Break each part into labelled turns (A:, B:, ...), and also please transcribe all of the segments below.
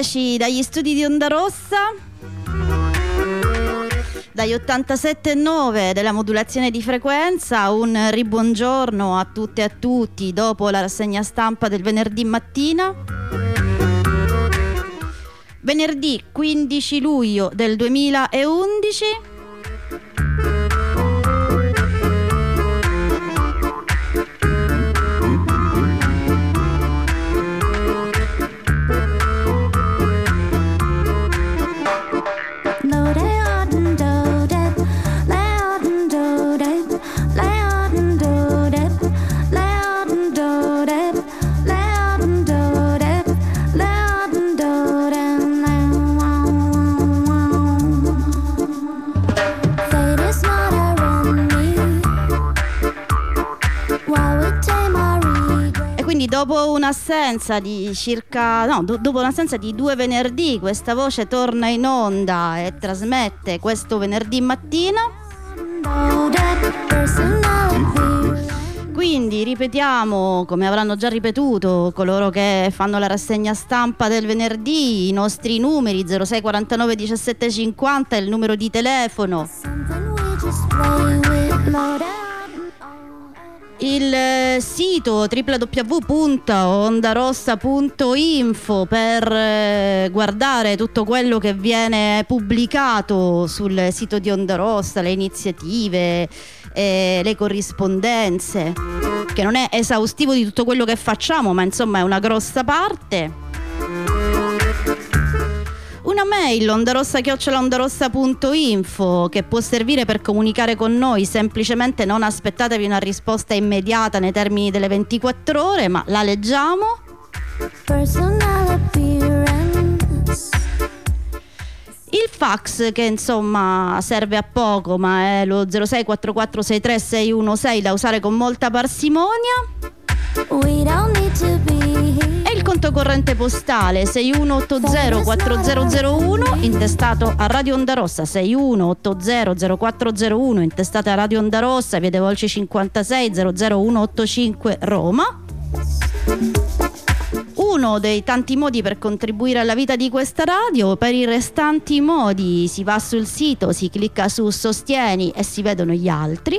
A: 10 dagli studi di Onda Rossa. Dagli 87,9 della modulazione di frequenza, un ribuongiorno a tutte e a tutti dopo la rassegna stampa del venerdì mattina. Venerdì 15 luglio del 2011. Un'assenza di circa no, do, dopo un'assenza di due venerdì, questa voce torna in onda e trasmette questo venerdì mattina. Quindi ripetiamo, come avranno già ripetuto coloro che fanno la rassegna stampa del venerdì, i nostri numeri 0649 1750 è il numero di telefono il eh, sito www.ondarossa.info per eh, guardare tutto quello che viene pubblicato sul sito di Onda Rossa, le iniziative, eh, le corrispondenze, che non è esaustivo di tutto quello che facciamo, ma insomma è una grossa parte una mail ondarossa-ondarossa.info che può servire per comunicare con noi, semplicemente non aspettatevi una risposta immediata nei termini delle 24 ore, ma la leggiamo. Il fax che insomma serve a poco ma è lo 0644636616 da usare con molta parsimonia. E il conto corrente postale 6180 4001 intestato a Radio Onda Rossa 6180 0401 intestato a Radio Onda Rossa, Viede Volci 56 00185 Roma. Uno dei tanti modi per contribuire alla vita di questa radio, per i restanti modi si va sul sito, si clicca su Sostieni e si vedono gli altri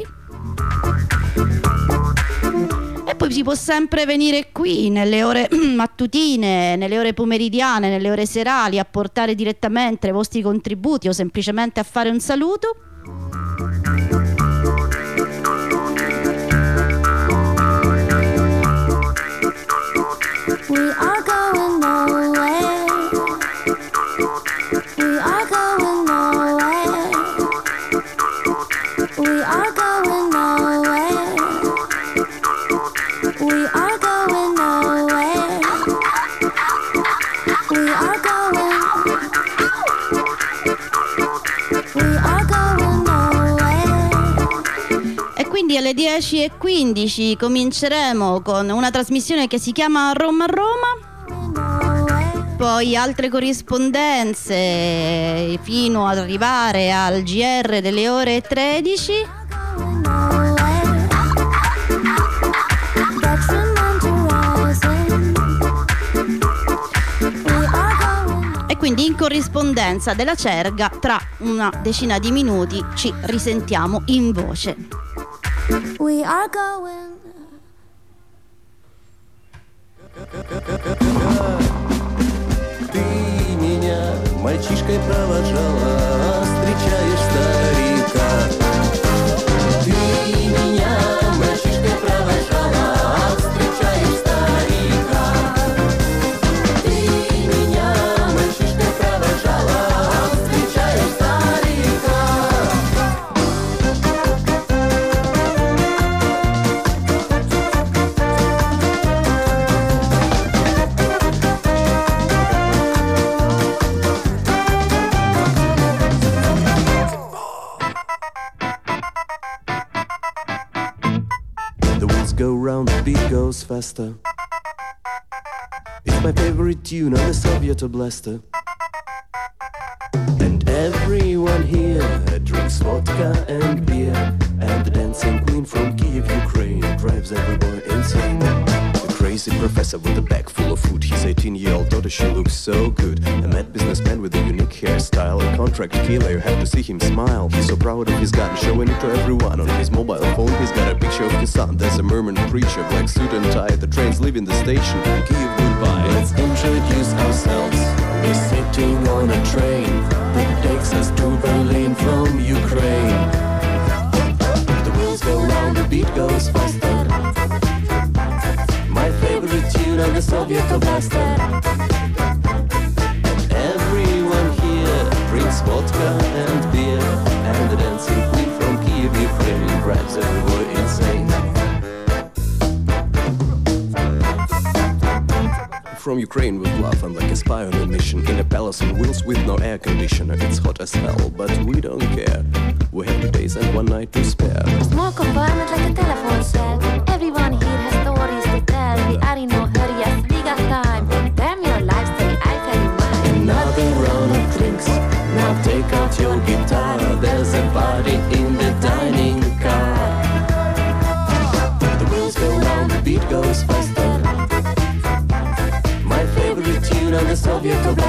A: si può sempre venire qui nelle ore mattutine, nelle ore pomeridiane, nelle ore serali a portare direttamente i vostri contributi o semplicemente a fare un saluto. We are going nowhere. Alle 10.15 cominceremo con una trasmissione che si chiama Roma Roma. Poi altre corrispondenze fino ad arrivare al GR delle ore 13. in corrispondenza della cerga tra una decina di minuti ci risentiamo in voce. We are going Ты меня мальчишкой провожала, встречаешь
B: It's my favorite tune on the Soviet blaster. And everyone here drinks vodka and beer. And the dancing queen from Kiev, Ukraine, drives every boy insane. The crazy professor with a bag full of food. His 18 year old daughter, she looks so good. A mad businessman with a unique hairstyle, contract killer, you have to see him smile. He's so proud of his gun, showing it to everyone. On his mobile phone, he's got a picture of his son. There's a merman preacher, black suit and tie. The train's leaving the station. Give goodbye.
C: Let's introduce ourselves. We're sitting on a train that takes us to Berlin from Ukraine. The wheels go round, the beat goes faster. My favorite tune on the Soviet blaster.
B: Vodka and beer. And the dancing queen from Kiev, Ukraine, drives everyone insane. From Ukraine with love and like a spy on a mission In a palace on wheels with no air conditioner It's hot as hell, but we don't care We have two days and one night to spare
D: Small compartment like a telephone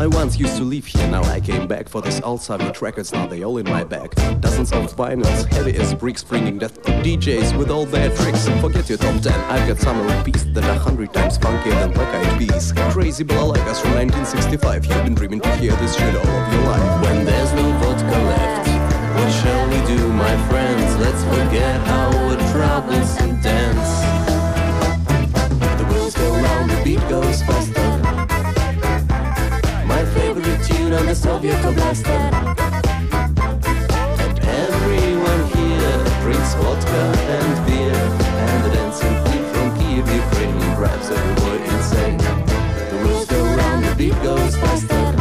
D: I
B: once used to live here, now I came back for this old Soviet records, now they all in my bag. Dozens of vinyls, heavy as bricks, bringing death to DJs with all their tricks. Forget your top 10, I've got some repeats that are hundred times funkier than Black Eyed Peas. Crazy balalaikas from 1965, you've been dreaming to hear this shit all of your life.
C: When there's no vodka left, what shall we do, my friends? Let's forget our troubles and dance.
B: The wheels go round, the beat goes faster.
C: On the Soviet blaster.
B: Everyone here drinks vodka and beer. And the dancing queen from Kiev, Ukraine drives everyone insane. The the beat goes faster.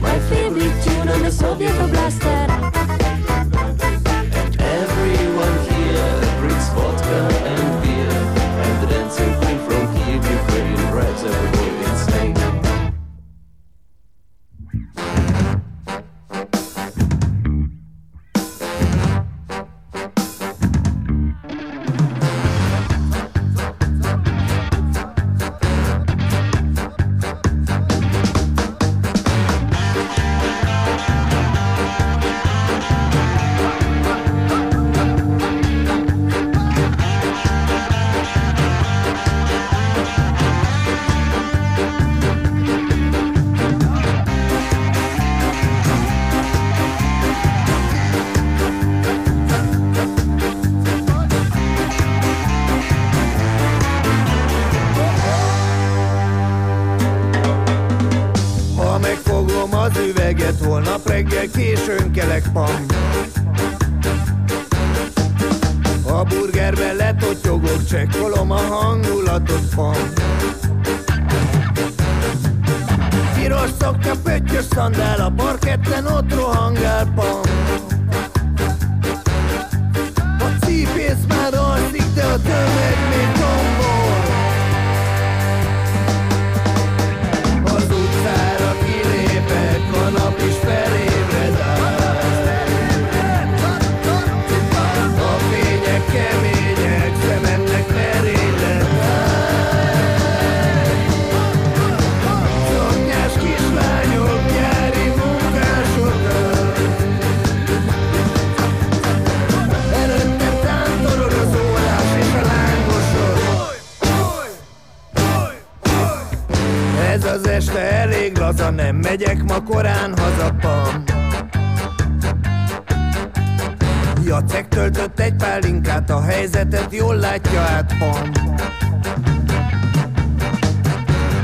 C: My favorite tune on the Soviet blaster.
E: Reggel későn kelek pam. A burgerben letotyogok, csekkolom a hangulatot pam. Piros szokta, pöttyös szandál, a parketten ott rohangál pam. A cípész már laza, nem megyek ma korán haza, pam. Jacek töltött egy pálinkát, a helyzetet jól látja át, pam.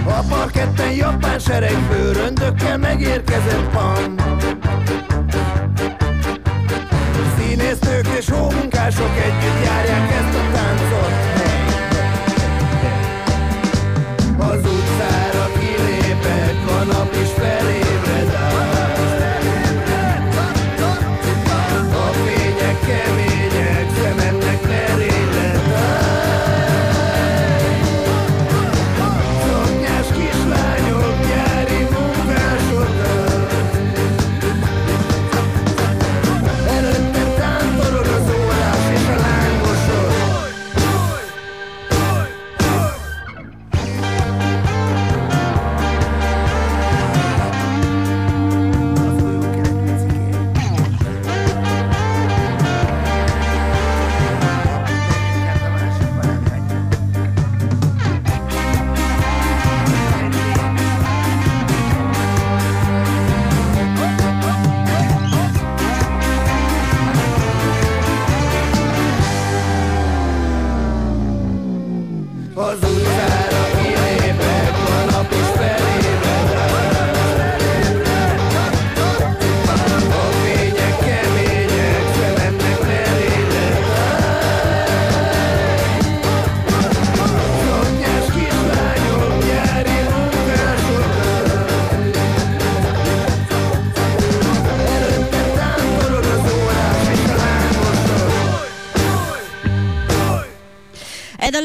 E: A parketten japán seregből röndökkel megérkezett, pam. Színésztők és hómunkások együtt járják ezt a táncot.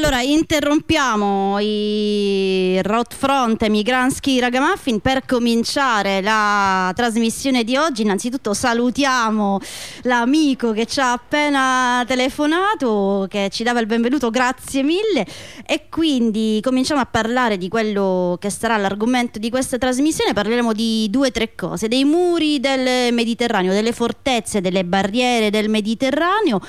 A: Allora interrompiamo i Road Front e Migransky Ragamuffin per cominciare la trasmissione di oggi. Innanzitutto salutiamo l'amico che ci ha appena telefonato, che ci dava il benvenuto, grazie mille. E quindi cominciamo a parlare di quello che sarà l'argomento di questa trasmissione. Parleremo di due o tre cose, dei muri del Mediterraneo, delle fortezze, delle barriere del Mediterraneo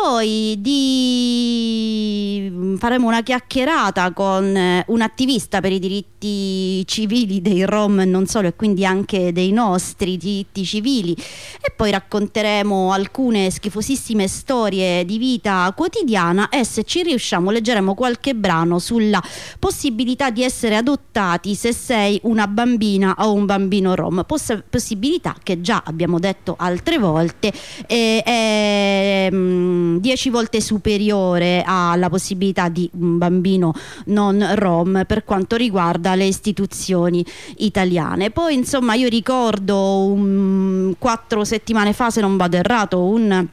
A: poi di... Mm, faremo una chiacchierata con eh, un attivista per i diritti civili dei Rom non solo e quindi anche dei nostri diritti civili. E poi racconteremo alcune schifosissime storie di vita quotidiana e se ci riusciamo leggeremo qualche brano sulla possibilità di essere adottati se sei una bambina o un bambino Rom. Poss possibilità che già abbiamo detto altre volte eh, è, è mm, 10 volte superiore alla possibilità di un bambino non rom per quanto riguarda le istituzioni italiane. Poi insomma io ricordo um, quattro settimane fa se non vado errato un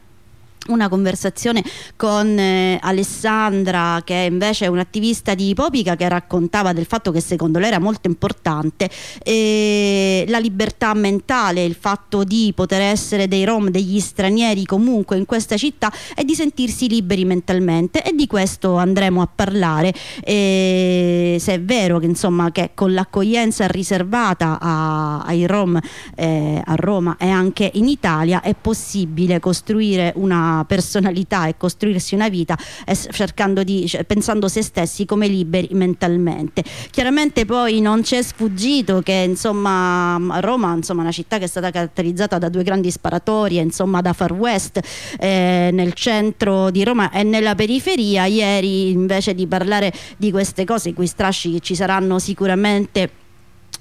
A: una conversazione con eh, Alessandra che invece è un'attivista di Popica che raccontava del fatto che secondo lei era molto importante eh, la libertà mentale, il fatto di poter essere dei rom, degli stranieri comunque in questa città e di sentirsi liberi mentalmente. E di questo andremo a parlare eh, se è vero che insomma che con l'accoglienza riservata a, ai rom eh, a Roma e anche in Italia è possibile costruire una personalità e costruirsi una vita cercando di, cioè, pensando se stessi come liberi mentalmente. Chiaramente poi non c'è sfuggito che insomma Roma insomma una città che è stata caratterizzata da due grandi sparatorie insomma da Far West eh, nel centro di Roma e nella periferia ieri invece di parlare di queste cose i cui strascichi ci saranno sicuramente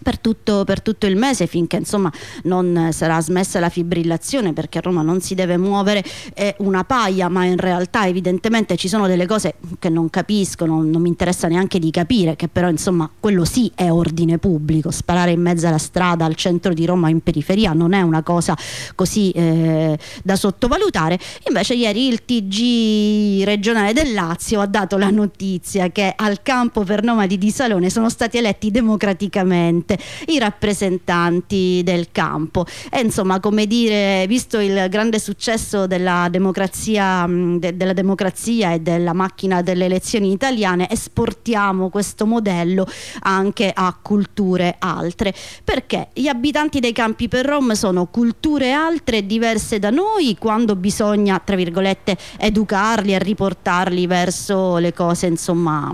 A: per tutto, per tutto, il mese finché insomma non sarà smessa la fibrillazione perché a Roma non si deve muovere eh, una paia ma in realtà evidentemente ci sono delle cose che non capisco non, non, mi interessa neanche di capire che però insomma quello sì è ordine pubblico sparare in mezzo alla strada al centro di Roma in periferia non è una cosa così eh, da sottovalutare. Invece ieri il TG regionale del Lazio ha dato la notizia che al campo per nomadi di Salone sono stati eletti democraticamente ovviamente i rappresentanti del campo. E insomma come dire visto il grande successo della democrazia, de, della democrazia e della macchina delle elezioni italiane esportiamo questo modello anche a culture altre. Perché gli abitanti dei campi per Rom sono culture altre diverse da noi quando bisogna tra virgolette educarli e riportarli verso le cose insomma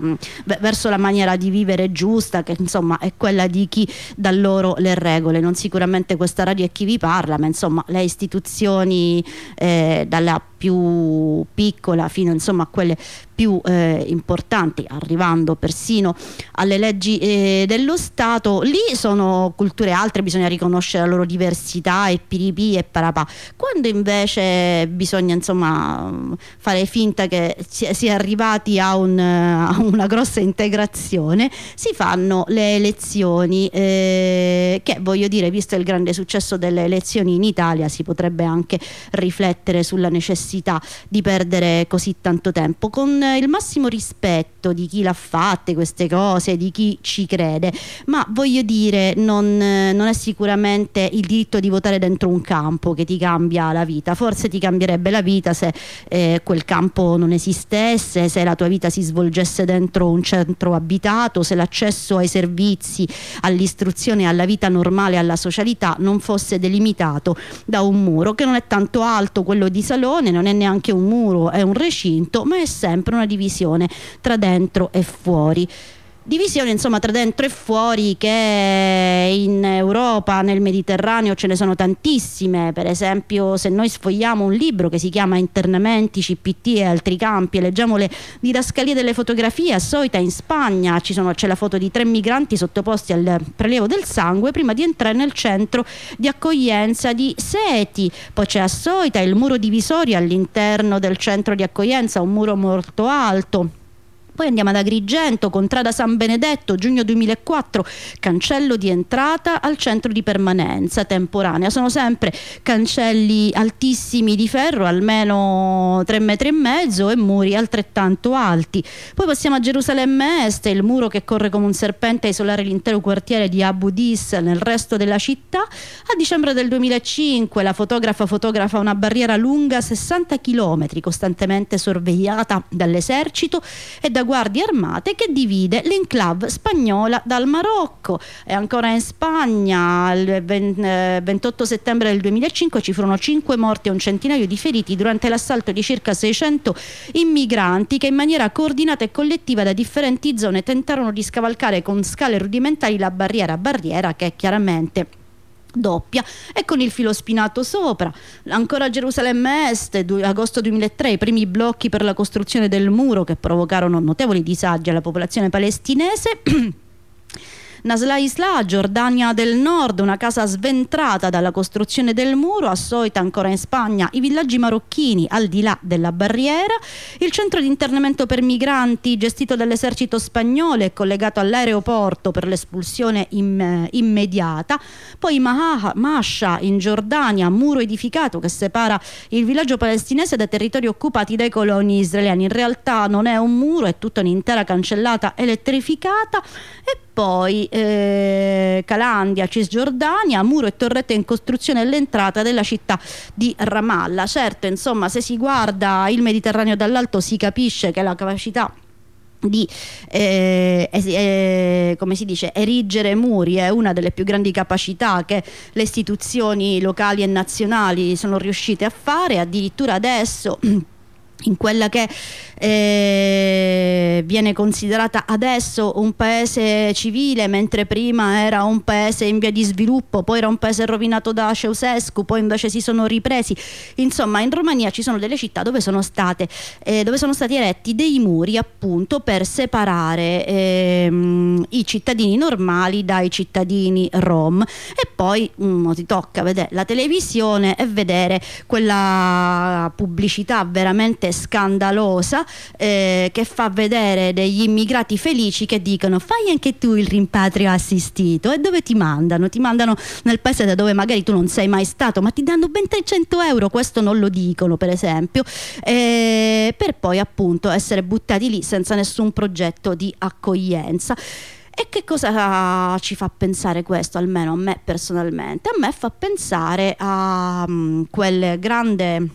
A: verso la maniera di vivere giusta che insomma è quella di chi da loro le regole. Non sicuramente questa radio è chi vi parla, ma insomma le istituzioni eh, dalla più piccola fino insomma a quelle più eh, importanti, arrivando persino alle leggi eh, dello Stato, lì sono culture altre, bisogna riconoscere la loro diversità e piripi e parapà. Quando invece bisogna insomma fare finta che si, sia arrivati a, un, a, una grossa integrazione, si fanno le elezioni eh, che voglio dire, visto il grande successo delle elezioni in Italia, si potrebbe anche riflettere sulla necessità di perdere così tanto tempo. Con il massimo rispetto di chi l'ha fatte queste cose, di chi ci crede, ma voglio dire non, non, è sicuramente il diritto di votare dentro un campo che ti cambia la vita, forse ti cambierebbe la vita se eh, quel campo non esistesse, se la tua vita si svolgesse dentro un centro abitato, se l'accesso ai servizi, all'istruzione, alla vita normale, alla socialità non fosse delimitato da un muro che non è tanto alto quello di Salone, non è neanche un muro, è un recinto, ma è sempre una divisione tra dentro e fuori divisione insomma tra dentro e fuori che in Europa, nel Mediterraneo ce ne sono tantissime, per esempio se noi sfogliamo un libro che si chiama Internamenti, CPT e altri campi e leggiamo le didascalie delle fotografie, a Soita in Spagna c'è la foto di tre migranti sottoposti al prelievo del sangue prima di entrare nel centro di accoglienza di Seti, poi c'è a Soita il muro divisorio all'interno del centro di accoglienza, un muro molto alto Poi andiamo ad Agrigento, Contrada San Benedetto, giugno 2004, cancello di entrata al centro di permanenza temporanea. Sono sempre cancelli altissimi di ferro, almeno 3 metri e mezzo e muri altrettanto alti. Poi passiamo a Gerusalemme Est, il muro che corre come un serpente a isolare l'intero quartiere di Abu Dis nel resto della città. A dicembre del 2005 la fotografa fotografa una barriera lunga 60 km, costantemente sorvegliata dall'esercito e da guardie armate che divide l'enclave spagnola dal Marocco. E ancora in Spagna, il 28 eh, settembre del 2005 ci furono 5 morti e un centinaio di feriti durante l'assalto di circa 600 immigranti che in maniera coordinata e collettiva da differenti zone tentarono di scavalcare con scale rudimentali la barriera barriera che chiaramente doppia e con il filo spinato sopra. Ancora Gerusalemme Est, agosto 2003, i primi blocchi per la costruzione del muro che provocarono notevoli disagi alla popolazione palestinese. Nasla Isla, Giordania del Nord, una casa sventrata dalla costruzione del muro, a Soita ancora in Spagna, i villaggi marocchini al di là della barriera, il centro di internamento per migranti gestito dall'esercito spagnolo e collegato all'aeroporto per l'espulsione im- immediata, poi Maha, Masha in Giordania, muro edificato che separa il villaggio palestinese dai territori occupati dai coloni israeliani. In realtà non è un muro, è tutta un'intera cancellata elettrificata. E poi eh, Calandia, Cisgiordania, muro e torrette in costruzione all'entrata della città di Ramallah. Certo, insomma, se si guarda il Mediterraneo dall'alto si capisce che la capacità di eh, eh, come si dice erigere muri è una delle più grandi capacità che le istituzioni locali e nazionali sono riuscite a fare addirittura adesso in quella che eh, viene considerata adesso un paese civile mentre prima era un paese in via di sviluppo poi era un paese rovinato da Ceausescu poi invece si sono ripresi. Insomma in Romania ci sono delle città dove sono, state, eh, dove sono stati eretti dei muri appunto per separare ehm, i cittadini normali dai cittadini rom. E poi um, ti tocca vedere la televisione e vedere quella pubblicità veramente scandalosa eh, che fa vedere degli immigrati felici che dicono fai anche tu il rimpatrio assistito e dove ti mandano? Ti mandano nel paese da dove magari tu non sei mai stato ma ti danno ben 300 euro, questo non lo dicono per esempio, eh, per poi appunto essere buttati lì senza nessun progetto di accoglienza. E che cosa ci fa pensare questo, almeno a me personalmente? A me fa pensare a um, quel grande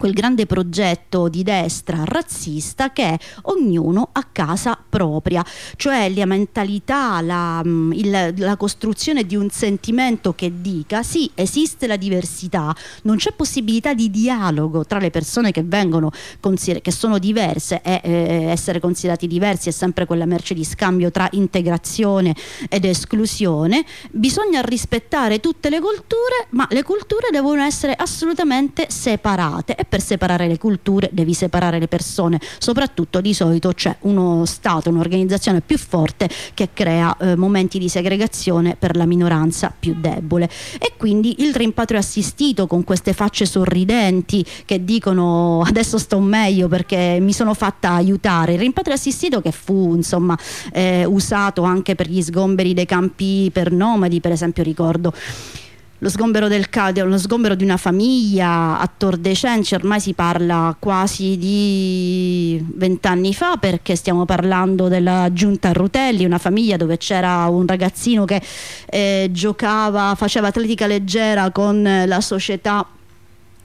A: quel grande progetto di destra razzista che è ognuno a casa propria, cioè la mentalità, la, mm, il, la costruzione di un sentimento che dica sì, esiste la diversità, non c'è possibilità di dialogo tra le persone che vengono che sono diverse e eh, essere considerati diversi è sempre quella merce di scambio tra integrazione ed esclusione, bisogna rispettare tutte le culture, ma le culture devono essere assolutamente separate. E per separare le culture devi separare le persone, soprattutto di solito c'è uno Stato, un'organizzazione più forte che crea eh, momenti di segregazione per la minoranza più debole. E quindi il rimpatrio assistito con queste facce sorridenti che dicono adesso sto meglio perché mi sono fatta aiutare, il rimpatrio assistito che fu insomma eh, usato anche per gli sgomberi dei campi per nomadi per esempio ricordo lo sgombero del Cadio, lo sgombero di una famiglia a Tor dei Cenci, ormai si parla quasi di vent'anni fa perché stiamo parlando della giunta Rutelli, una famiglia dove c'era un ragazzino che eh, giocava, faceva atletica leggera con la società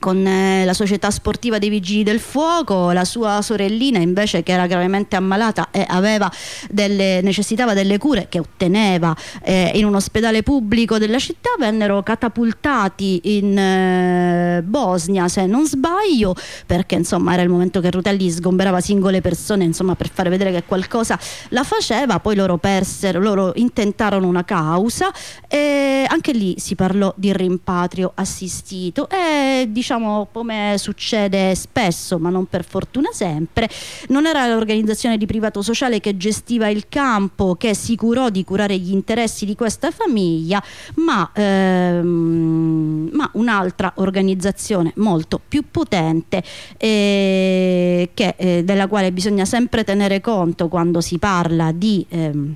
A: con eh, la società sportiva dei vigili del fuoco, la sua sorellina invece che era gravemente ammalata e delle, necessitava delle cure che otteneva eh, in un ospedale pubblico della città, vennero catapultati in eh, Bosnia se non sbaglio, perché insomma era il momento che Rutelli sgomberava singole persone insomma, per fare vedere che qualcosa la faceva, poi loro persero, loro intentarono una causa e anche lì si parlò di rimpatrio assistito. E diciamo diciamo come succede spesso, ma non per fortuna sempre, non era l'organizzazione di privato sociale che gestiva il campo, che si curò di curare gli interessi di questa famiglia, ma, ehm, ma un'altra organizzazione molto più potente eh, che, eh, della quale bisogna sempre tenere conto quando si parla di... Ehm,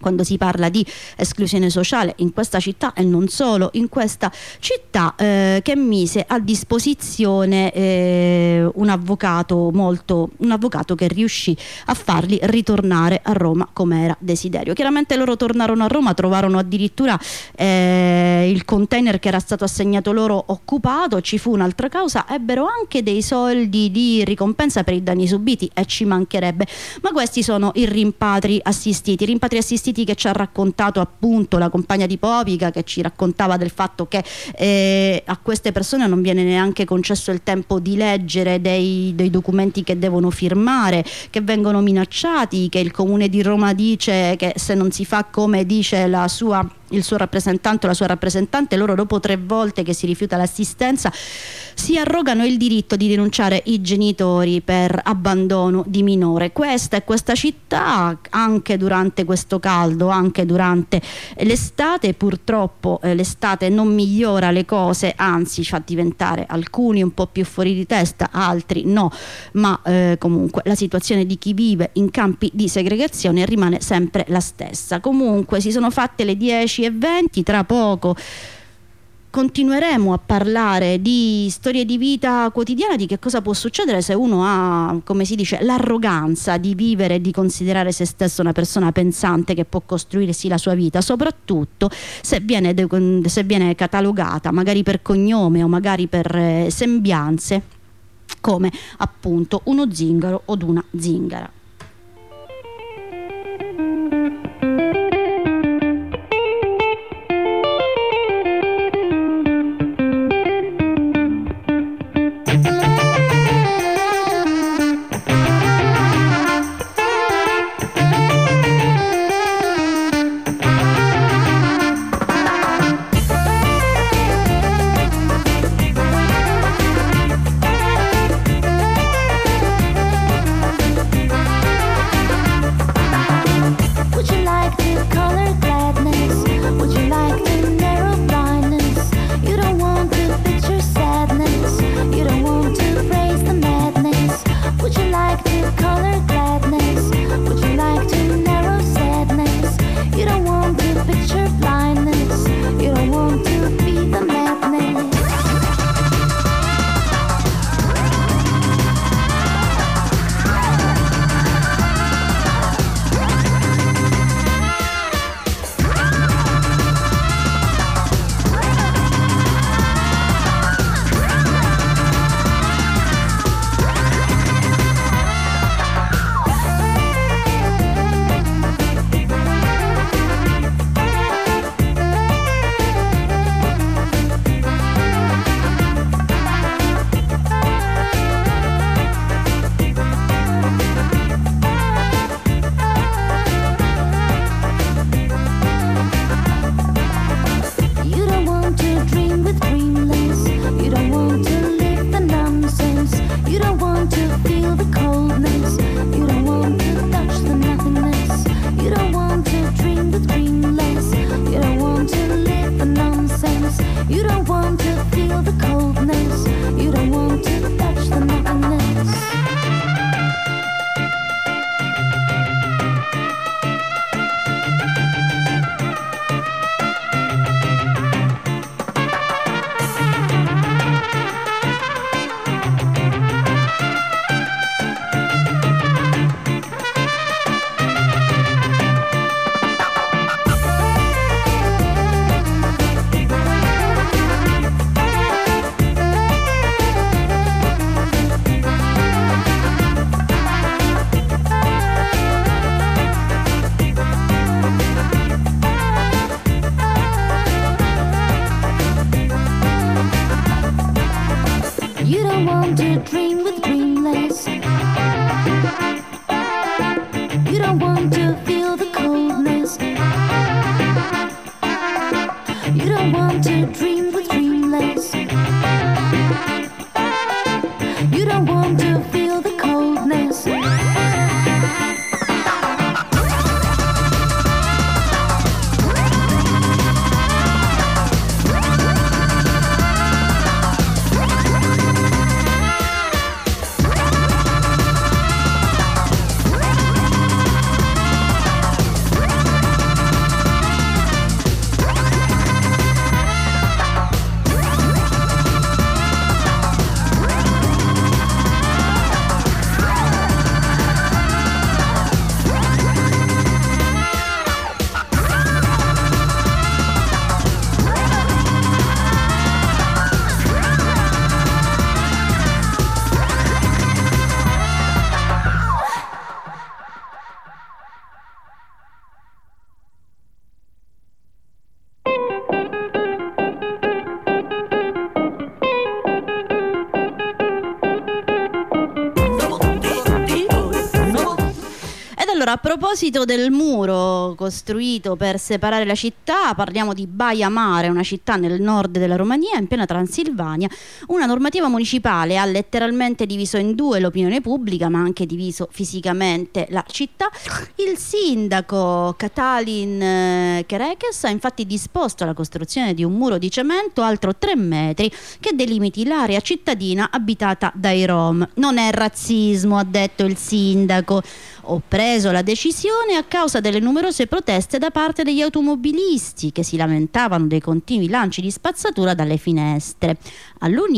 A: quando si parla di esclusione sociale in questa città e non solo in questa città eh, che mise a disposizione eh, un avvocato molto un avvocato che riuscì a farli ritornare a Roma come era desiderio. Chiaramente loro tornarono a Roma trovarono addirittura eh, il container che era stato assegnato loro occupato ci fu un'altra causa ebbero anche dei soldi di ricompensa per i danni subiti e ci mancherebbe. Ma questi sono i rimpatri assistiti. Rimpatri assistiti assistiti che ci ha raccontato appunto la compagna di Popica che ci raccontava del fatto che eh, a queste persone non viene neanche concesso il tempo di leggere dei, dei documenti che devono firmare, che vengono minacciati, che il comune di Roma dice che se non si fa come dice la sua il suo rappresentante o la sua rappresentante, loro dopo tre volte che si rifiuta l'assistenza si arrogano il diritto di denunciare i genitori per abbandono di minore. Questa è questa città anche durante questo caldo, anche durante l'estate, purtroppo eh, l'estate non migliora le cose, anzi fa diventare alcuni un po' più fuori di testa, altri no, ma eh, comunque la situazione di chi vive in campi di segregazione rimane sempre la stessa. Comunque si sono fatte le 10 10 e 20, tra poco continueremo a parlare di storie di vita quotidiana, di che cosa può succedere se uno ha, come si dice, l'arroganza di vivere e di considerare se stesso una persona pensante che può costruirsi la sua vita, soprattutto se viene, se viene catalogata magari per cognome o magari per eh, sembianze come appunto uno zingaro o una zingara. Proposito del muro costruito per separare la città, parliamo di Baia Mare, una città nel nord della Romania, in piena Transilvania. Una normativa municipale ha letteralmente diviso in due l'opinione pubblica, ma anche diviso fisicamente la città. Il sindaco Katalin eh, Kerekes ha infatti disposto la costruzione di un muro di cemento alto 3 metri che delimiti l'area cittadina abitata dai Rom. Non è razzismo, ha detto il sindaco. Ho preso la decisione a causa delle numerose proteste da parte degli automobilisti che si lamentavano dei continui lanci di spazzatura dalle finestre.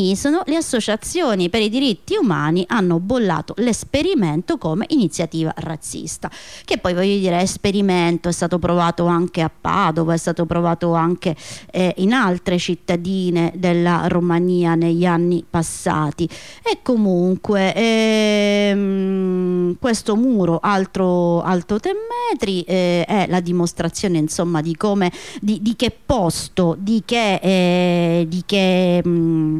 A: All'unisono le associazioni per i diritti umani hanno bollato l'esperimento come iniziativa razzista, che poi voglio dire esperimento è stato provato anche a Padova, è stato provato anche eh, in altre cittadine della Romania negli anni passati. E comunque ehm, questo muro alto, alto 3 metri eh, è la dimostrazione insomma di come di, di che posto di che, eh, di che mh,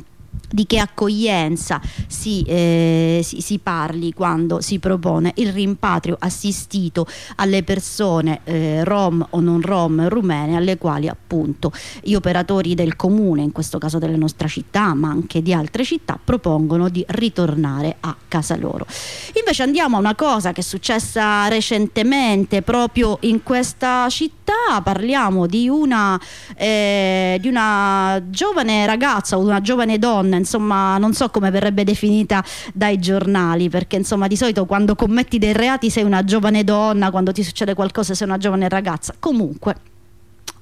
A: di che accoglienza si, eh, si, si, parli quando si propone il rimpatrio assistito alle persone eh, rom o non rom rumene alle quali appunto gli operatori del comune, in questo caso della nostra città ma anche di altre città, propongono di ritornare a casa loro. Invece andiamo a una cosa che è successa recentemente proprio in questa città, parliamo di una, eh, di una giovane ragazza o una giovane donna insomma non so come verrebbe definita dai giornali perché insomma di solito quando commetti dei reati sei una giovane donna quando ti succede qualcosa sei una giovane ragazza. Comunque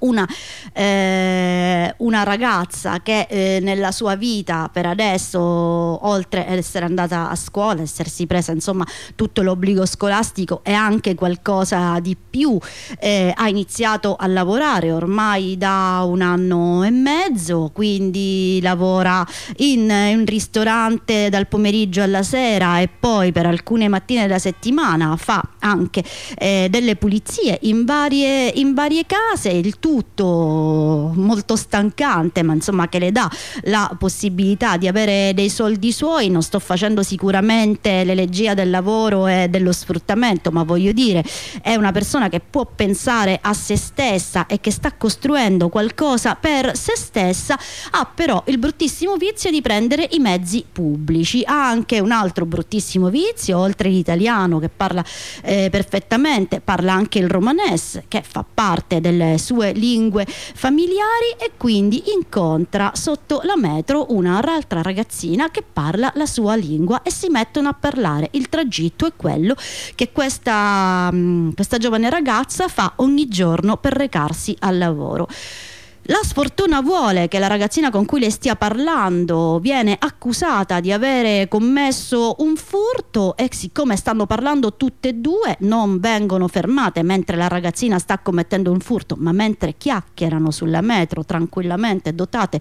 A: una, eh, una, ragazza che eh, nella sua vita per adesso oltre ad essere andata a scuola essersi presa insomma tutto l'obbligo scolastico e anche qualcosa di più eh, ha iniziato a lavorare ormai da un anno e mezzo quindi lavora in un ristorante dal pomeriggio alla sera e poi per alcune mattine della settimana fa anche eh, delle pulizie in varie, in varie case. Il tutto molto stancante ma insomma che le dà la possibilità di avere dei soldi suoi. Non sto facendo sicuramente l'elegia del lavoro e dello sfruttamento ma voglio dire è una persona che può pensare a se stessa e che sta costruendo qualcosa per se stessa ha però il bruttissimo vizio di prendere i mezzi pubblici. Ha anche un altro bruttissimo vizio oltre l'italiano che parla eh, perfettamente parla anche il romanes che fa parte delle sue lingue familiari e quindi incontra sotto la metro un'altra ragazzina che parla la sua lingua e si mettono a parlare. Il tragitto è quello che questa, questa giovane ragazza fa ogni giorno per recarsi al lavoro. La sfortuna vuole che la ragazzina con cui le stia parlando viene accusata di avere commesso un furto e siccome stanno parlando tutte e due non vengono fermate mentre la ragazzina sta commettendo un furto, ma mentre chiacchierano sulla metro tranquillamente dotate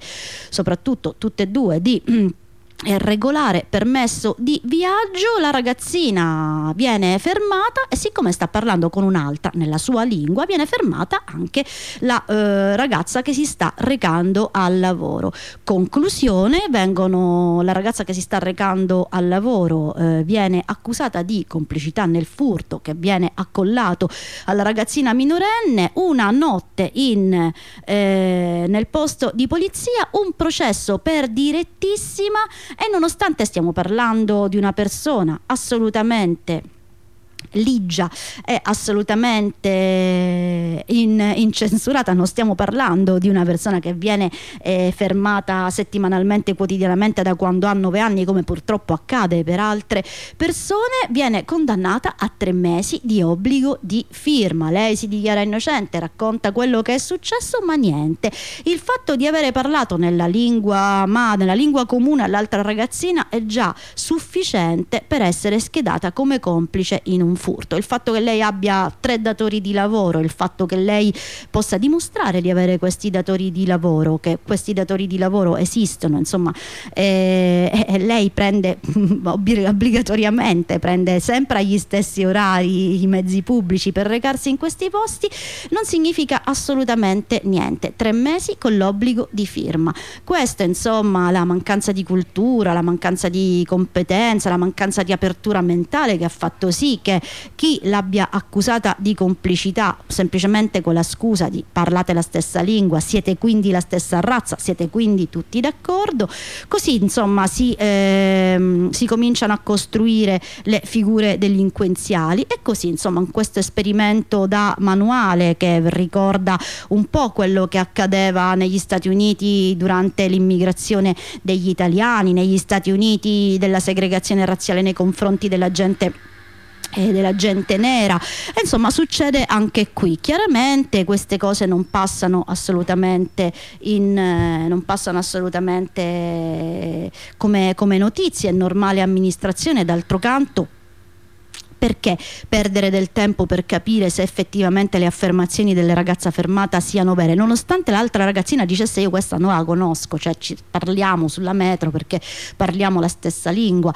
A: soprattutto tutte e due di regolare permesso di viaggio la ragazzina viene fermata e siccome sta parlando con un'altra nella sua lingua viene fermata anche la eh, ragazza che si sta recando al lavoro. Conclusione vengono la ragazza che si sta recando al lavoro eh, viene accusata di complicità nel furto che viene accollato alla ragazzina minorenne. Una notte in, eh, nel posto di polizia un processo per direttissima E nonostante stiamo parlando di una persona assolutamente ligia è assolutamente in, incensurata, non stiamo parlando di una persona che viene eh, fermata settimanalmente, quotidianamente da quando ha nove anni, come purtroppo accade per altre persone, viene condannata a tre mesi di obbligo di firma. Lei si dichiara innocente, racconta quello che è successo, ma niente. Il fatto di avere parlato nella lingua, ma nella lingua comune all'altra ragazzina è già sufficiente per essere schedata come complice in un furto. Il fatto che lei abbia tre datori di lavoro, il fatto che lei possa dimostrare di avere questi datori di lavoro, che questi datori di lavoro esistono, insomma, eh, eh, lei prende obbligatoriamente, prende sempre agli stessi orari i mezzi pubblici per recarsi in questi posti, non significa assolutamente niente. Tre mesi con l'obbligo di firma. Questa, insomma, la mancanza di cultura, la mancanza di competenza, la mancanza di apertura mentale che ha fatto sì che chi l'abbia accusata di complicità semplicemente con la scusa di parlate la stessa lingua, siete quindi la stessa razza, siete quindi tutti d'accordo, così insomma si, ehm, si cominciano a costruire le figure delinquenziali. E così insomma questo esperimento da manuale che ricorda un po' quello che accadeva negli Stati Uniti durante l'immigrazione degli italiani, negli Stati Uniti della segregazione razziale nei confronti della gente e della gente nera. E insomma succede anche qui. Chiaramente queste cose non passano assolutamente in, eh, non passano assolutamente come, come notizie. È normale amministrazione d'altro canto perché perdere del tempo per capire se effettivamente le affermazioni della ragazza fermata siano vere, nonostante l'altra ragazzina dicesse io questa non la conosco, cioè ci parliamo sulla metro perché parliamo la stessa lingua.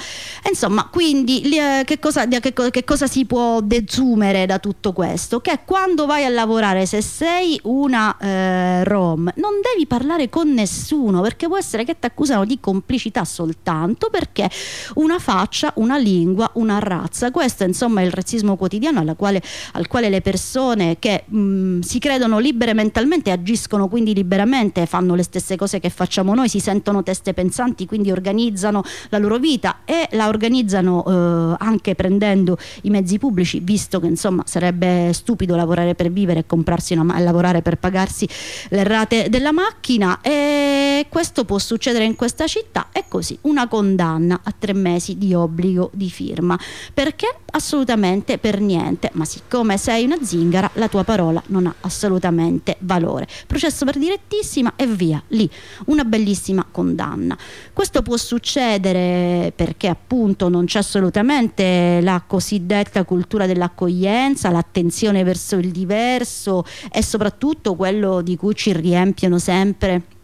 A: Insomma, quindi eh, che, cosa, che, che cosa si può desumere da tutto questo? Che quando vai a lavorare, se sei una eh, rom, non devi parlare con nessuno perché può essere che ti accusano di complicità soltanto perché una faccia, una lingua, una razza, questo è insomma il razzismo quotidiano quale, al quale le persone che mh, mm, si credono libere mentalmente agiscono quindi liberamente, fanno le stesse cose che facciamo noi, si sentono teste pensanti, quindi organizzano la loro vita e la organizzano eh, anche prendendo i mezzi pubblici, visto che insomma sarebbe stupido lavorare per vivere e comprarsi una, lavorare per pagarsi le rate della macchina. E questo può succedere in questa città e così una condanna a tre mesi di obbligo di firma. Perché assolutamente per niente, ma siccome sei una zingara la tua parola non ha assolutamente valore. Processo per direttissima e via, lì, una bellissima condanna. Questo può succedere perché appunto non c'è assolutamente la cosiddetta cultura dell'accoglienza, l'attenzione verso il diverso e soprattutto quello di cui ci riempiono sempre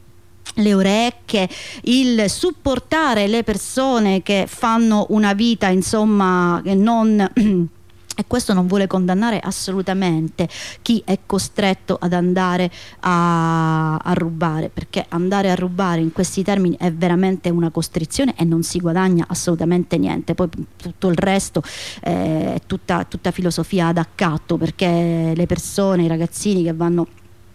A: le orecchie, il supportare le persone che fanno una vita insomma non e questo non vuole condannare assolutamente chi è costretto ad andare a, a, rubare, perché andare a rubare in questi termini è veramente una costrizione e non si guadagna assolutamente niente. Poi tutto il resto eh, è tutta, tutta filosofia ad accatto, perché le persone, i ragazzini che vanno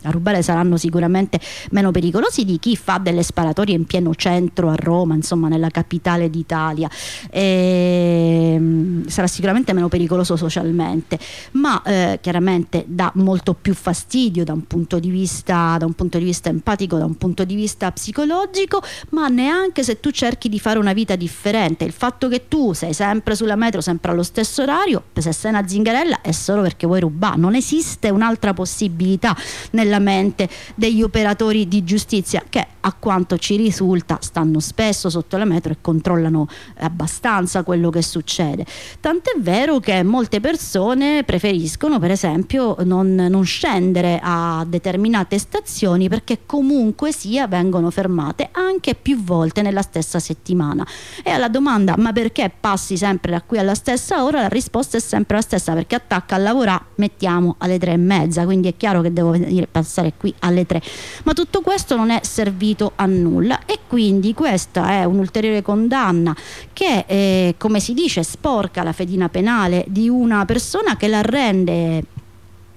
A: a rubare saranno sicuramente meno pericolosi di chi fa delle sparatorie in pieno centro a Roma, insomma nella capitale d'Italia. Ehm, sarà sicuramente meno pericoloso socialmente, ma eh, chiaramente dà molto più fastidio da un, punto di vista, da un punto di vista empatico, da un punto di vista psicologico, ma neanche se tu cerchi di fare una vita differente. Il fatto che tu sei sempre sulla metro, sempre allo stesso orario, se sei una zingarella è solo perché vuoi rubare, non esiste un'altra possibilità nella nella mente degli operatori di giustizia che a quanto ci risulta stanno spesso sotto la metro e controllano abbastanza quello che succede. Tant'è vero che molte persone preferiscono per esempio non, non scendere a determinate stazioni perché comunque sia vengono fermate anche più volte nella stessa settimana. E alla domanda ma perché passi sempre da qui alla stessa ora? La risposta è sempre la stessa perché attacca a lavorare mettiamo alle tre e mezza, quindi è chiaro che devo venire passare qui alle 3 ma tutto questo non è servito a nulla e quindi questa è un'ulteriore condanna che eh, come si dice sporca la fedina penale di una persona che la rende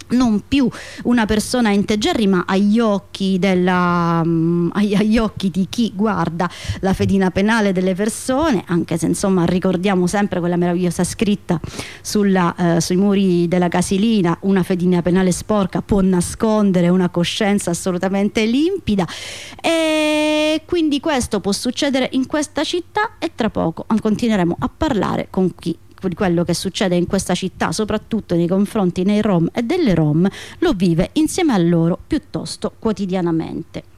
A: non più una persona integerrima agli occhi, della, um, agli occhi di chi guarda la fedina penale delle persone, anche se insomma ricordiamo sempre quella meravigliosa scritta sulla, uh, sui muri della Casilina, una fedina penale sporca può nascondere una coscienza assolutamente limpida. E quindi questo può succedere in questa città e tra poco continueremo a parlare con chi di quello che succede in questa città, soprattutto nei confronti dei Rom e delle Rom, lo vive insieme a loro piuttosto quotidianamente.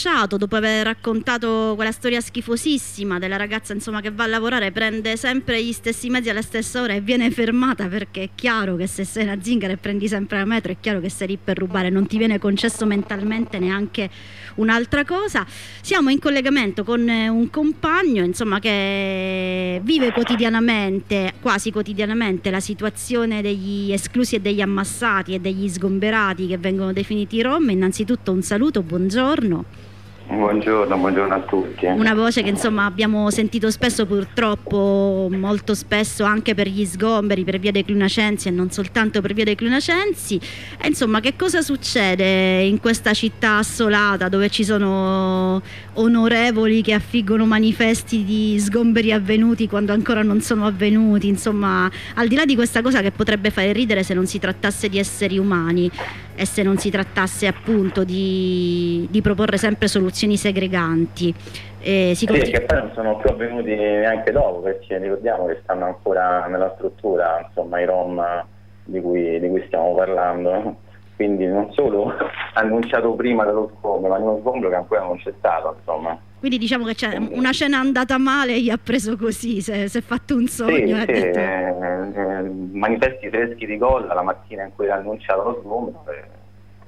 A: Denunciato dopo aver raccontato quella storia schifosissima della ragazza insomma, che va a lavorare, prende sempre gli stessi mezzi alla stessa ora e viene fermata perché è chiaro che se sei una zingara e prendi sempre la metro è chiaro che sei lì per rubare, non ti viene concesso mentalmente neanche un'altra cosa. Siamo in collegamento con un compagno insomma, che vive quotidianamente, quasi quotidianamente, la situazione degli esclusi e degli ammassati e degli sgomberati che vengono definiti rom. Innanzitutto un saluto, buongiorno.
F: Buongiorno, buongiorno a tutti.
A: Una voce che insomma abbiamo sentito spesso purtroppo, molto spesso anche per gli sgomberi, per via dei Clunacensi e non soltanto per via dei Clunacensi. E insomma che cosa succede in questa città assolata dove ci sono onorevoli che affiggono manifesti di sgomberi avvenuti quando ancora non sono avvenuti? Insomma, al di là di questa cosa che potrebbe fare ridere se non si trattasse di esseri umani e se non si trattasse appunto di, di proporre sempre soluzioni segreganti.
F: Eh, sì, che poi non sono più avvenuti neanche dopo, perché ricordiamo che stanno ancora nella struttura, insomma, i Rom di cui, di cui stiamo parlando. Quindi non solo annunciato prima dello scombro, ma uno sgombro che ancora non c'è stato, insomma.
A: Quindi diciamo che c'è una cena andata male e gli ha preso così, si è fatto un sogno.
F: Sì, sì, detto... eh, eh, manifesti freschi di colla la mattina in cui ha annunciato lo sgombro. E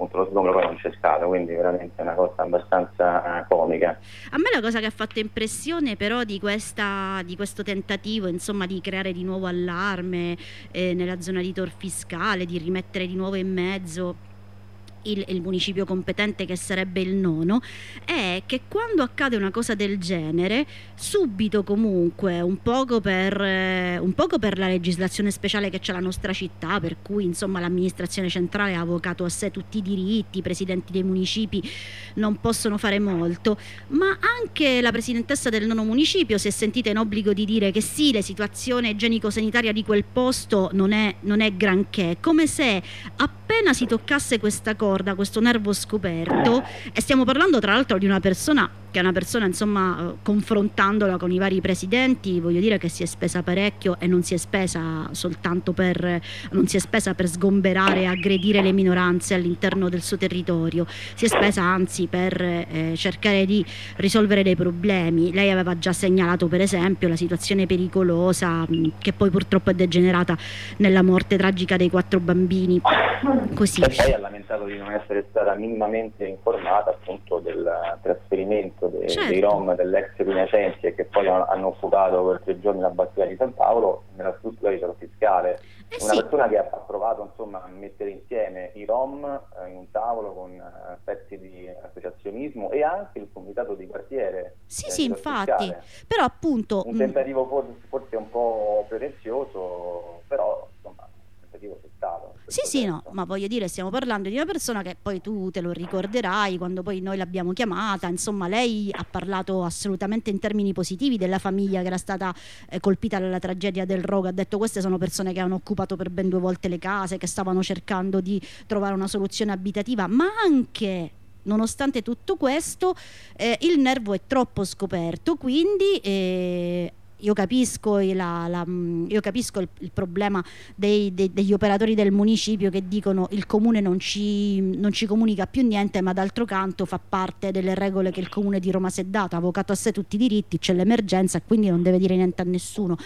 F: appunto lo sgombro poi non c'è stato, quindi veramente è una cosa abbastanza comica.
A: A me la cosa che ha fatto impressione però di, questa, di questo tentativo insomma, di creare di nuovo allarme eh, nella zona di Tor Fiscale, di rimettere di nuovo in mezzo il, il, municipio competente che sarebbe il nono, è che quando accade una cosa del genere, subito comunque, un poco per, eh, un poco per la legislazione speciale che c'è la nostra città, per cui insomma l'amministrazione centrale ha avvocato a sé tutti i diritti, i presidenti dei municipi non possono fare molto, ma anche la presidentessa del nono municipio si è sentita in obbligo di dire che sì, la situazione igienico-sanitaria di quel posto non è, non è granché, come se appena si toccasse questa cosa ricorda questo nervo scoperto. E stiamo parlando tra l'altro di una persona che è una persona insomma eh, confrontandola con i vari presidenti. Voglio dire che si è spesa parecchio e non si è spesa soltanto per non si è spesa per sgomberare e aggredire le minoranze all'interno del suo territorio. Si è spesa anzi per eh, cercare di risolvere dei problemi. Lei aveva già segnalato per esempio la situazione pericolosa mh, che poi purtroppo è degenerata nella morte tragica dei quattro bambini. Così.
F: E poi lamentato di non essere stata minimamente informata appunto del trasferimento dei, certo. dei Rom dell'ex Pinecensi e che poi hanno occupato per tre giorni la battaglia di San Paolo nella struttura di Toro Fiscale. Eh Una sì. persona che ha provato insomma, a mettere insieme i Rom eh, in un tavolo con eh, pezzi di associazionismo e anche il comitato di quartiere.
A: Sì, eh, sì, infatti. Fiscale. Però appunto...
F: Un tentativo forse, forse un po' pretenzioso, però insomma, un tentativo c'è stato.
A: Sì, sì, no, ma voglio dire, stiamo parlando di una persona che poi tu te lo ricorderai quando poi noi l'abbiamo chiamata, insomma, lei ha parlato assolutamente in termini positivi della famiglia che era stata eh, colpita dalla tragedia del rogo, ha detto queste sono persone che hanno occupato per ben due volte le case, che stavano cercando di trovare una soluzione abitativa, ma anche nonostante tutto questo eh, il nervo è troppo scoperto. Quindi eh, io capisco, la, la, mm, io capisco il, il, problema dei, dei, degli operatori del municipio che dicono il comune non ci, non ci, comunica più niente, ma d'altro canto fa parte delle regole che il comune di Roma si è dato, ha avvocato a sé tutti i diritti, c'è l'emergenza e quindi non deve dire niente a nessuno.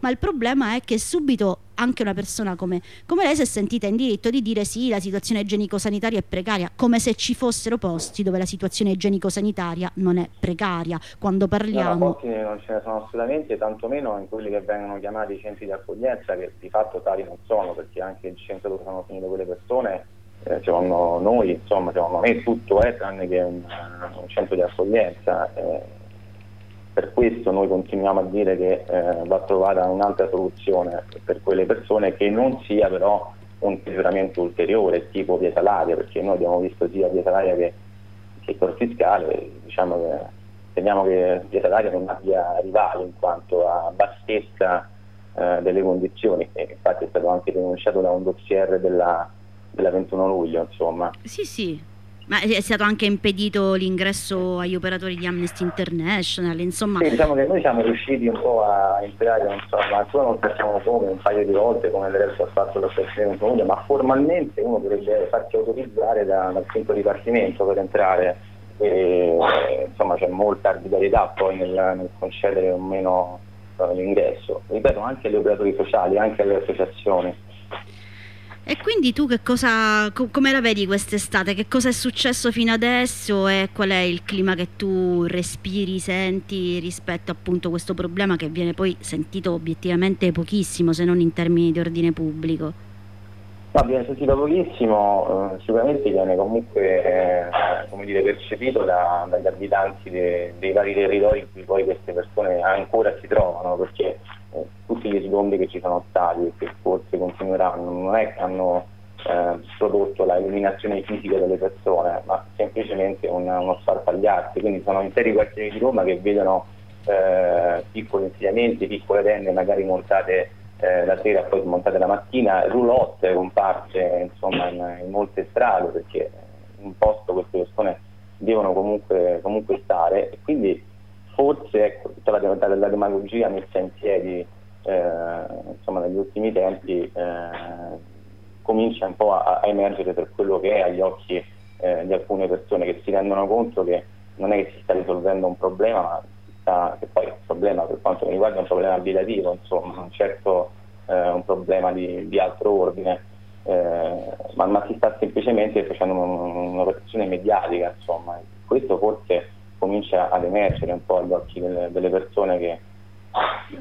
A: Ma il problema è che subito anche una persona come, come, lei si è sentita in diritto di dire sì, la situazione igienico-sanitaria è precaria, come se ci fossero posti dove la situazione igienico-sanitaria non è precaria. Quando parliamo...
F: No, posti non ce ne sono assolutamente, tantomeno in quelli che vengono chiamati centri di accoglienza, che di fatto tali non sono, perché anche il centro dove sono finite quelle persone, eh, secondo noi, insomma, secondo me tutto è tranne che un, un centro di accoglienza. Eh, per questo noi continuiamo a dire che eh, va trovata un'altra soluzione per quelle persone che non sia però un peggioramento ulteriore tipo via salaria, perché noi abbiamo visto sia via salaria che, che fiscale, diciamo che temiamo che via salaria non abbia rivali in quanto a bassezza eh, delle condizioni, e infatti è stato anche denunciato da un dossier della, della 21 luglio. Insomma.
A: Sì, sì, ma è stato anche impedito l'ingresso agli operatori di Amnesty International, insomma...
F: Sì, diciamo che noi siamo riusciti un po' a entrare, non so, ma ancora non sappiamo come, un paio di volte, come adesso ha fatto stesso comune, ma formalmente uno dovrebbe farsi autorizzare da, dal quinto dipartimento per entrare e insomma c'è molta arbitrarietà poi nel, nel concedere o meno eh, l'ingresso. Ripeto, anche agli operatori sociali, anche alle associazioni.
A: E quindi tu che cosa, co- come la vedi quest'estate? Che cosa è successo fino adesso e qual è il clima che tu respiri, senti rispetto appunto a questo problema che viene poi sentito obiettivamente pochissimo se non in termini di ordine pubblico?
F: No, viene sentito pochissimo, eh, sicuramente viene comunque eh, dire, percepito da- dagli abitanti de- dei vari territori in cui poi queste persone ancora si trovano, perché eh, tutti gli sgombri che ci sono stati e che forse continueranno non è che hanno eh, prodotto la eliminazione fisica delle persone, ma semplicemente un- uno sparpagliarsi, quindi sono interi quartieri di Roma che vedono eh, piccoli insediamenti, piccole tende magari montate eh, la sera poi smontate la mattina, roulotte comparse insomma, in, in molte strade perché in un posto queste persone devono comunque, comunque stare. E quindi forse ecco, tutta la, della demagogia messa in piedi eh, insomma, negli ultimi tempi eh, comincia un po' a, a emergere per quello che è agli occhi eh, di alcune persone che si rendono conto che non è che si sta risolvendo un problema, ma che poi il problema per quanto mi riguarda è un problema abitativo, insomma, certo eh, un problema di, di altro ordine. Eh, ma, ma si sta semplicemente facendo un- un'operazione mediatica, insomma. Questo forse comincia ad emergere un po' agli occhi delle, delle persone che,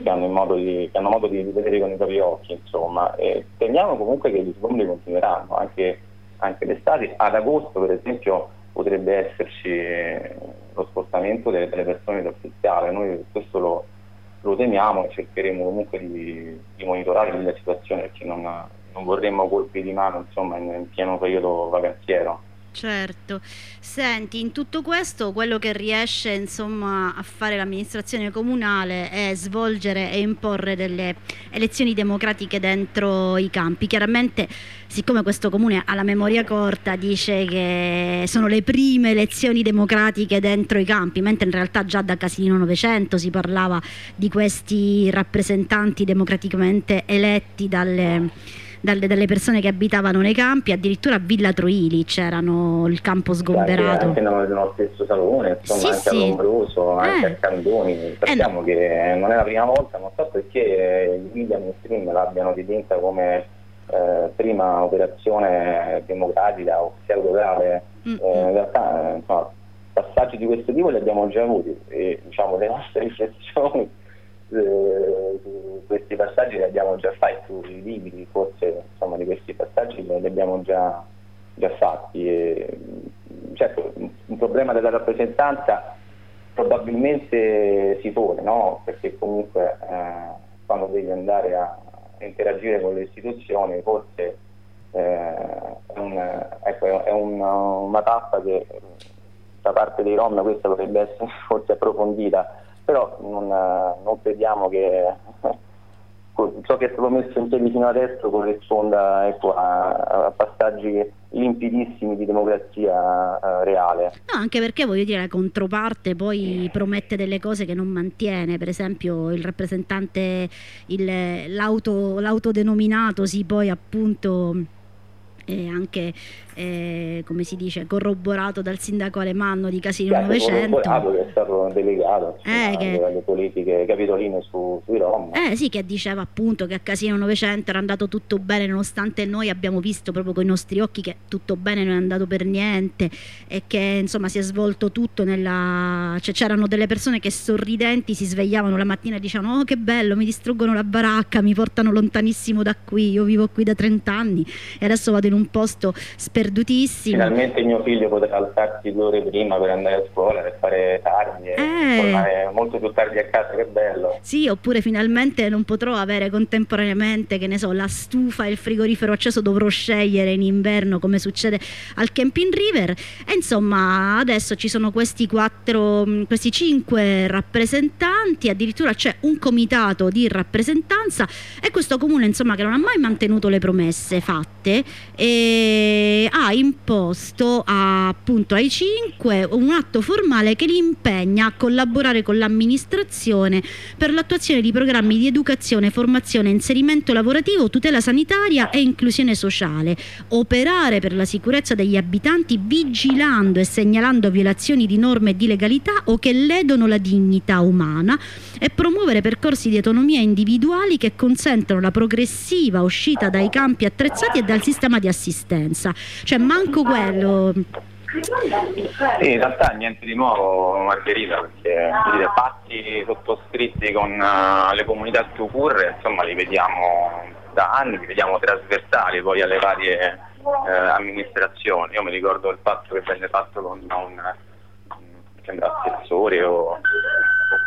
F: che hanno, modo di, che hanno modo di vedere con i propri occhi, insomma. E temiamo comunque che gli sgombri continueranno, anche, anche d'estate. Ad agosto, per esempio, potrebbe esserci lo spostamento delle, delle persone d'ufficiale. Noi questo lo, lo temiamo e cercheremo comunque di, di monitorare la situazione perché non, non vorremmo colpi di mano insomma, in, in pieno periodo vacanziero.
A: Certo. Senti, in tutto questo quello che riesce insomma a fare l'amministrazione comunale è svolgere e imporre delle elezioni democratiche dentro i campi. Chiaramente, siccome questo comune ha la memoria corta, dice che sono le prime elezioni democratiche dentro i campi, mentre in realtà già da Casilino 900 si parlava di questi rappresentanti democraticamente eletti dalle dalle, dalle persone che abitavano nei campi, addirittura a Villa Troili c'erano il campo
F: Anche,
A: sgomberato.
F: anche nello, nello stesso salone, insomma,
A: Sì,
F: anche
A: sì.
F: a Lombroso, anche
A: Eh.
F: a Candoni. Sappiamo che non è la prima volta, non so perché i media mainstream l'abbiano dipinta come eh, prima operazione democratica o pseudo-reale.
A: Mm,
F: Eh,
A: mm.
F: in realtà eh, insomma, passaggi di questo tipo li abbiamo già avuti e diciamo, le nostre riflessioni eh, questi passaggi li abbiamo già fatti sui libri, forse insomma, di questi passaggi li abbiamo già, già fatti. E, certo, un- problema della rappresentanza probabilmente si pone, no? perché comunque eh, quando devi andare a interagire con le istituzioni forse eh, è, un- ecco, è un- una tappa che da parte dei Rom questa potrebbe essere forse approfondita, però non, eh, non crediamo che ciò che è stato messo in piedi fino adesso corrisponda ecco, a, a passaggi limpidissimi di democrazia eh, reale.
A: No, anche perché voglio dire, la controparte poi promette delle cose che non mantiene, per esempio il rappresentante, il- l'auto, l'autodenominatosi poi appunto è anche, eh, come si dice, corroborato dal sindaco Alemanno di
F: è stato
A: 900.
F: corroborato, che è stato delegato insomma,
A: Eh, che-
F: alle, politiche capitoline su, sui Rom.
A: Eh sì, che diceva appunto che a Casino 900 era andato tutto bene nonostante noi abbiamo visto proprio con i nostri occhi che tutto bene non è andato per niente e che insomma si è svolto tutto nella... cioè c'erano delle persone che sorridenti si svegliavano la mattina e dicevano oh che bello, mi distruggono la baracca, mi portano lontanissimo da qui, io vivo qui da 30 anni e adesso vado in un posto sperdutissimo.
F: Finalmente mio figlio potrà alzarsi due ore prima per andare a scuola e fare tardi e
A: Eh.
F: tornare molto più tardi a casa, che bello.
A: Sì, oppure finalmente non potrò avere contemporaneamente, che ne so, la stufa e il frigorifero acceso, dovrò scegliere in inverno come succede al Camping River. E insomma, adesso ci sono questi quattro, mh, questi cinque rappresentanti, addirittura c'è un comitato di rappresentanza e questo comune, insomma, che non ha mai mantenuto le promesse fatte. Eh, ha imposto a, appunto ai cinque un atto formale che li impegna a collaborare con l'amministrazione per l'attuazione di programmi di educazione, formazione, inserimento lavorativo, tutela sanitaria e inclusione sociale, operare per la sicurezza degli abitanti vigilando e segnalando violazioni di norme e di legalità o che ledono la dignità umana e promuovere percorsi di autonomia individuali che consentono la progressiva uscita dai campi attrezzati e dal sistema di assistenza. Cioè manco quello
F: sì, in realtà niente di nuovo Margherita, perché dire, patti sottoscritti con uh, le comunità più curre, insomma li vediamo da anni, li vediamo trasversali poi alle varie uh, amministrazioni. Io mi ricordo il patto che venne fatto con un, un assessore o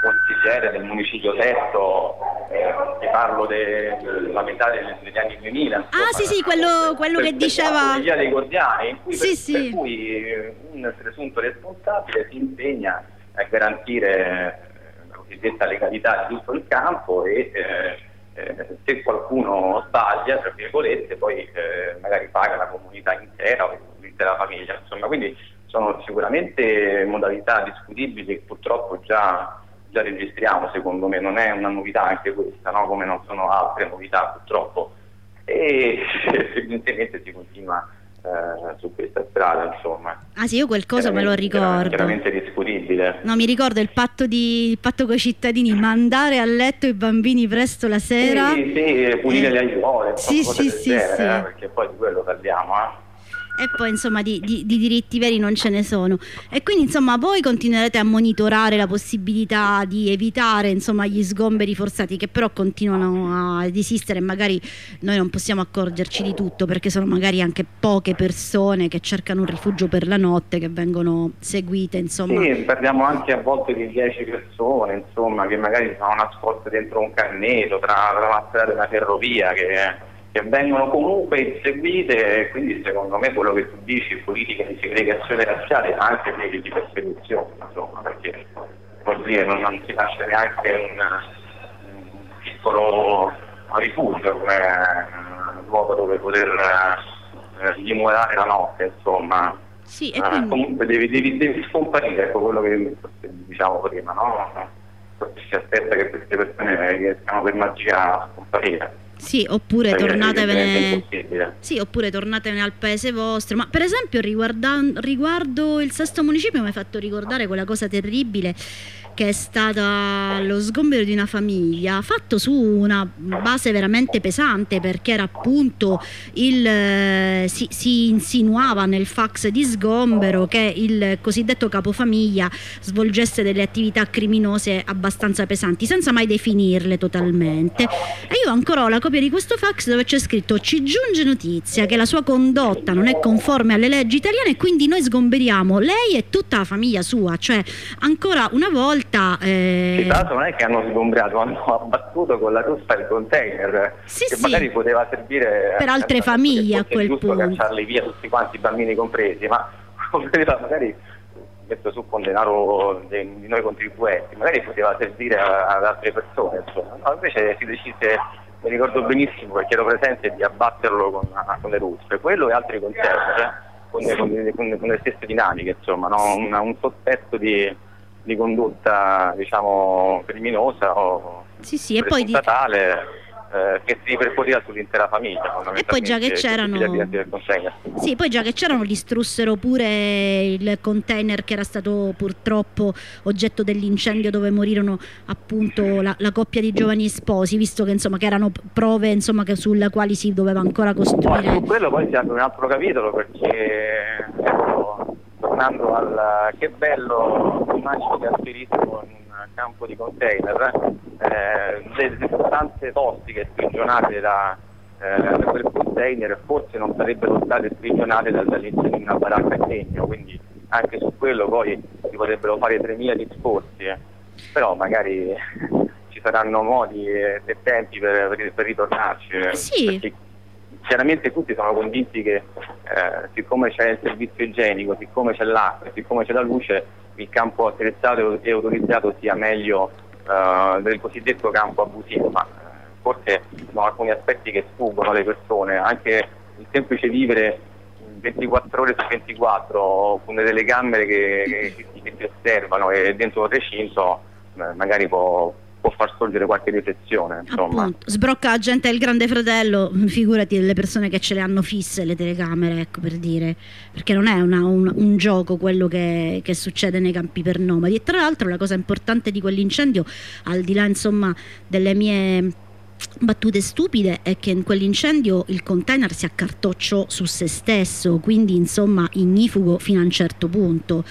F: consigliere del municipio Sesto, eh, ti parlo della metà degli anni 2000. Insomma,
A: ah sì sì, quello, quello
F: per,
A: che diceva...
F: Via dei Gordiani, in cui
A: sì,
F: per,
A: sì.
F: per cui un presunto responsabile si impegna a garantire eh, la cosiddetta legalità di tutto il campo e eh, eh, se qualcuno sbaglia, tra virgolette, poi eh, magari paga la comunità intera o l'intera famiglia. Insomma, quindi sono sicuramente modalità discutibili che purtroppo già già registriamo secondo me, non è una novità anche questa, no? come non sono altre novità purtroppo. E evidentemente si continua eh, su questa strada, insomma.
A: Ah sì, io quel coso me lo ricordo.
F: Chiaramente discutibile.
A: No, mi ricordo il patto, di, il patto con i cittadini, mandare a letto i bambini presto la sera.
F: Sì, sì, pulire
A: Eh,
F: le aiuole,
A: sì, sì, sì,
F: genere,
A: sì.
F: eh, perché poi di quello parliamo, eh.
A: E poi insomma di, di- di diritti veri non ce ne sono. E quindi insomma voi continuerete a monitorare la possibilità di evitare insomma gli sgomberi forzati che però continuano ad esistere e magari noi non possiamo accorgerci di tutto perché sono magari anche poche persone che cercano un rifugio per la notte che vengono seguite insomma.
F: Sì, parliamo anche a volte di 10 persone, insomma, che magari sono nascoste dentro un carneto, tra, tra una strada e una ferrovia, che, che vengono comunque inseguite, e quindi secondo me quello che tu dici, politica di segregazione razziale, anche quelli di persecuzione, insomma, perché vuol dire non, non si lascia neanche un, un piccolo rifugio come eh, luogo dove poter eh, dimorare la notte, insomma.
A: Sì, e quindi-
F: comunque devi, devi, devi scomparire, ecco quello che diciamo prima, no? Si aspetta che queste persone riescano per magia a scomparire.
A: Sì, oppure
F: Perché
A: tornatevene. Sì, oppure tornatevene al paese vostro. Ma per esempio riguarda- riguardo il sesto municipio mi hai fatto ricordare quella cosa terribile che è stata lo sgombero di una famiglia fatto su una base veramente pesante perché era appunto il eh, si, si insinuava nel fax di sgombero che il cosiddetto capofamiglia svolgesse delle attività criminose abbastanza pesanti senza mai definirle totalmente e io ancora ho la copia di questo fax dove c'è scritto ci giunge notizia che la sua condotta non è conforme alle leggi italiane e quindi noi sgomberiamo lei e tutta la famiglia sua cioè ancora una volta eh,
F: Sì, tra l'altro non è che hanno sgombrato, hanno abbattuto con la ruspa il container
A: Sì,
F: che
A: sì.
F: magari poteva servire
A: Per altre famiglie, a quel
F: giusto
A: punto.
F: cacciarli via tutti quanti, i bambini compresi, ma magari metto su con denaro di noi contribuenti, magari poteva servire ad altre persone, insomma. No, invece si decise, mi ricordo benissimo perché ero presente, di abbatterlo con, con le ruspe, quello e altri conservi, eh, con, le- con con le- stesse dinamiche, insomma, no? un, un sospetto di, di condotta diciamo criminosa o
A: sì sì e poi di-
F: tale eh, che si ripercuoteva sull'intera famiglia.
A: E poi già che c'erano-
F: gli.
A: Sì, poi già che c'erano distrussero pure il container che era stato purtroppo oggetto dell'incendio dove morirono appunto la, la coppia di giovani sposi, visto che insomma che erano prove insomma che sulle quali si doveva ancora
F: Poi
A: costruire.
F: su quello poi si apre un altro capitolo perché ecco, tornando al che bello immagini che in un campo di container, eh, le sostanze tossiche sprigionate da, eh, da quel container forse non sarebbero state sprigionate dal- dall'interno di una baracca in legno, quindi anche su quello poi si potrebbero fare 3.000 discorsi, eh. però magari ci saranno modi e tempi per, per- per ritornarci. eh,
A: Sì.
F: perché chiaramente tutti sono convinti che eh, siccome c'è il servizio igienico, siccome c'è l'acqua, siccome c'è la luce, il campo attrezzato e autorizzato sia meglio eh, del cosiddetto campo abusivo, ma eh, forse sono alcuni aspetti che sfuggono alle persone, anche il semplice vivere 24 ore su 24 con delle telecamere che, che, che ti osservano e dentro un recinto eh, magari può, può far sorgere qualche riflessione.
A: Sbrocca la gente del grande fratello, figurati delle persone che ce le hanno fisse le telecamere, ecco per dire, perché non è una, un, un, gioco quello che, che, succede nei campi per nomadi. E tra l'altro la cosa importante di quell'incendio, al di là insomma delle mie battute stupide è che in quell'incendio il container si accartocciò su se stesso, quindi insomma ignifugo fino a un certo punto.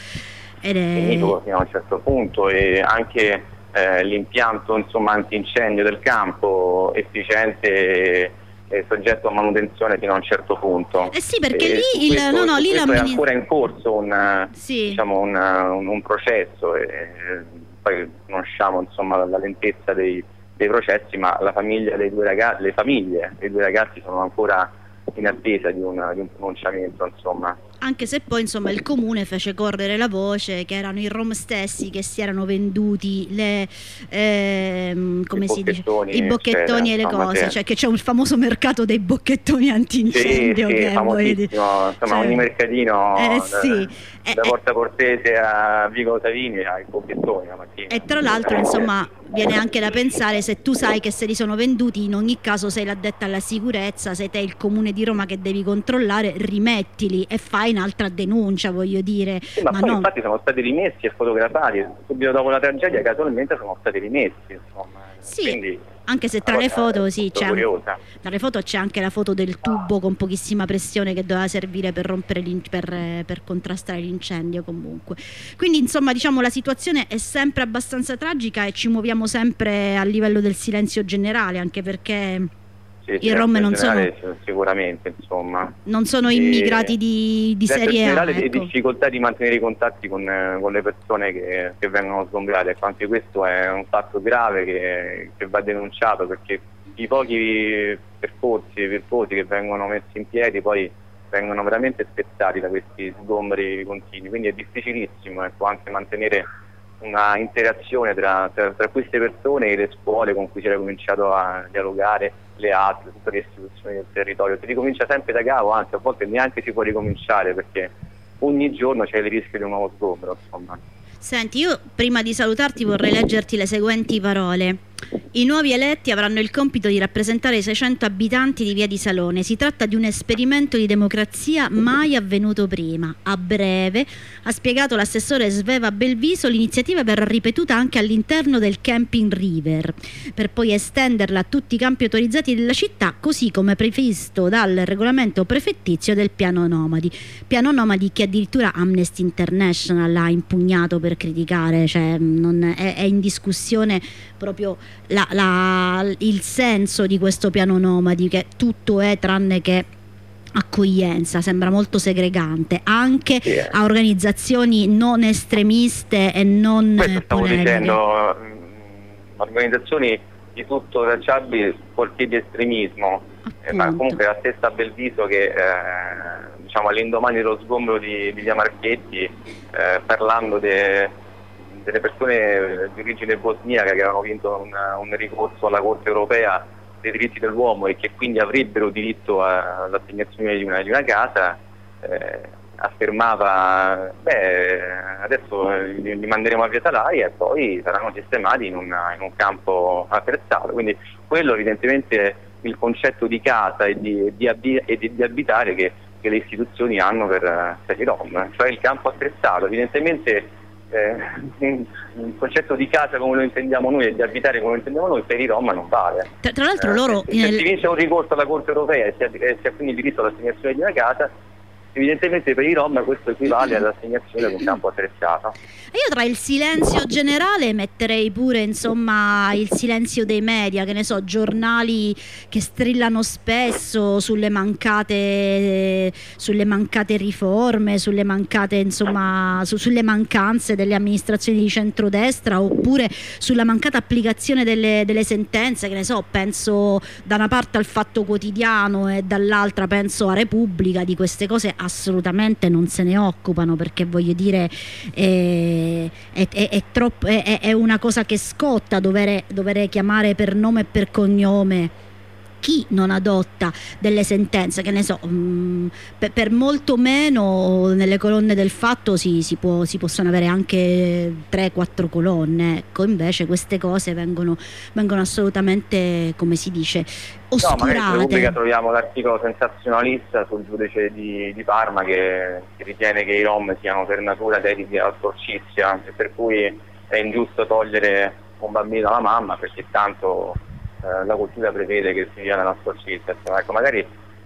F: Ed è... Ignifugo fino a un certo punto e anche eh, l'impianto insomma, antincendio del campo efficiente e soggetto a manutenzione fino a un certo punto.
A: Eh sì, perché e lì, il,
F: questo,
A: no, no, lì
F: è ancora in corso un, sì. diciamo, un, un, un processo e poi conosciamo insomma, la lentezza dei, dei processi, ma la famiglia dei due ragazzi, le famiglie dei due ragazzi sono ancora in attesa di, una, di un pronunciamento. Insomma
A: anche se poi insomma il comune fece correre la voce che erano i rom stessi che si erano venduti le, ehm, come I si dice, i bocchettoni e le cose, cioè che c'è un famoso mercato dei bocchettoni antincendio
F: sì, sì,
A: che
F: voi, insomma cioè, ogni mercatino
A: eh, sì.
F: da, da Porta Cortese a Vico Savini ai bocchettoni la mattina.
A: E tra l'altro insomma viene anche da pensare se tu sai che se li sono venduti in ogni caso sei l'addetta alla sicurezza, sei te il comune di Roma che devi controllare, rimettili e fai un'altra denuncia, voglio dire.
F: Sì, ma, ma poi no. infatti sono stati rimessi e fotografati, subito dopo la tragedia casualmente sono stati rimessi, insomma.
A: Sì, Quindi, anche se tra le foto sì, c'è tra le foto c'è anche la foto del tubo con pochissima pressione che doveva servire per rompere per, per contrastare l'incendio comunque. Quindi insomma diciamo la situazione è sempre abbastanza tragica e ci muoviamo sempre a livello del silenzio generale anche perché
F: sì, I Rom non sono sicuramente insomma
A: non sono immigrati di, di serie A ecco.
F: e difficoltà di mantenere i contatti con, con le persone che, che, vengono sgombrate ecco, anche questo è un fatto grave che, che va denunciato perché i pochi percorsi virtuosi che vengono messi in piedi poi vengono veramente spezzati da questi sgombri continui quindi è difficilissimo ecco, anche mantenere una interazione tra, tra, tra, queste persone e le scuole con cui si era cominciato a dialogare, le altre, tutte le istituzioni del territorio. Si ricomincia sempre da capo, anzi a volte neanche si può ricominciare perché ogni giorno c'è il rischio di un nuovo sgombro. Insomma.
A: Senti, io prima di salutarti vorrei leggerti le seguenti parole. I nuovi eletti avranno il compito di rappresentare i 600 abitanti di Via di Salone. Si tratta di un esperimento di democrazia mai avvenuto prima. A breve, ha spiegato l'assessore Sveva Belviso, l'iniziativa verrà ripetuta anche all'interno del camping River, per poi estenderla a tutti i campi autorizzati della città, così come previsto dal regolamento prefettizio del piano nomadi. Piano nomadi che addirittura Amnesty International ha impugnato per criticare, cioè è, è in discussione proprio la, la, il senso di questo piano nomadi, che tutto è tranne che accoglienza, sembra molto segregante, anche yeah. a organizzazioni non estremiste e non
F: Questo stavo polemiche. dicendo, mm, organizzazioni di tutto tracciabili forché di estremismo, eh, ma comunque la stessa Belviso che eh, diciamo all'indomani dello sgombro di, di Via Marchetti, eh, parlando de, delle persone di origine bosniaca che avevano vinto un, un ricorso alla Corte europea dei diritti dell'uomo e che quindi avrebbero diritto all'assegnazione di una, di una casa, eh, affermava beh, adesso li, li, manderemo a Via Talaia e poi saranno sistemati in, una, in, un campo attrezzato. Quindi quello evidentemente è il concetto di casa e di, di, abbi- e di abitare che, che, le istituzioni hanno per, per i Rom, cioè il campo attrezzato. Evidentemente eh, il concetto di casa come lo intendiamo noi e di abitare come lo intendiamo noi per i Rom non vale.
A: Tra, tra l'altro eh, loro...
F: Se, nel... si vince un ricorso alla Corte Europea e si ha, si ha quindi diritto all'assegnazione di una casa, evidentemente per i Rom questo equivale all'assegnazione di un campo attrezzato.
A: Io tra il silenzio generale metterei pure insomma il silenzio dei media, che ne so, giornali che strillano spesso sulle mancate, sulle mancate riforme, sulle mancate insomma, su, sulle mancanze delle amministrazioni di centrodestra oppure sulla mancata applicazione delle, delle sentenze, che ne so, penso da una parte al Fatto Quotidiano e dall'altra penso a Repubblica, di queste cose assolutamente non se ne occupano perché voglio dire... Eh, è, è, è, troppo, è, una cosa che scotta dover, dover chiamare per nome e per cognome chi non adotta delle sentenze, che ne so, mh, per, per molto meno nelle colonne del fatto si, si, può, si possono avere anche 3-4 colonne, ecco, invece queste cose vengono, vengono assolutamente, come si dice,
F: No, magari in
A: oscurate.
F: Repubblica troviamo l'articolo sensazionalista sul giudice di, di Parma che, che ritiene che i Rom siano per natura dediti alla sporcizia per cui è ingiusto togliere un bambino alla mamma perché tanto la cultura prevede che si dia nella sporcizia. Insomma, ecco, magari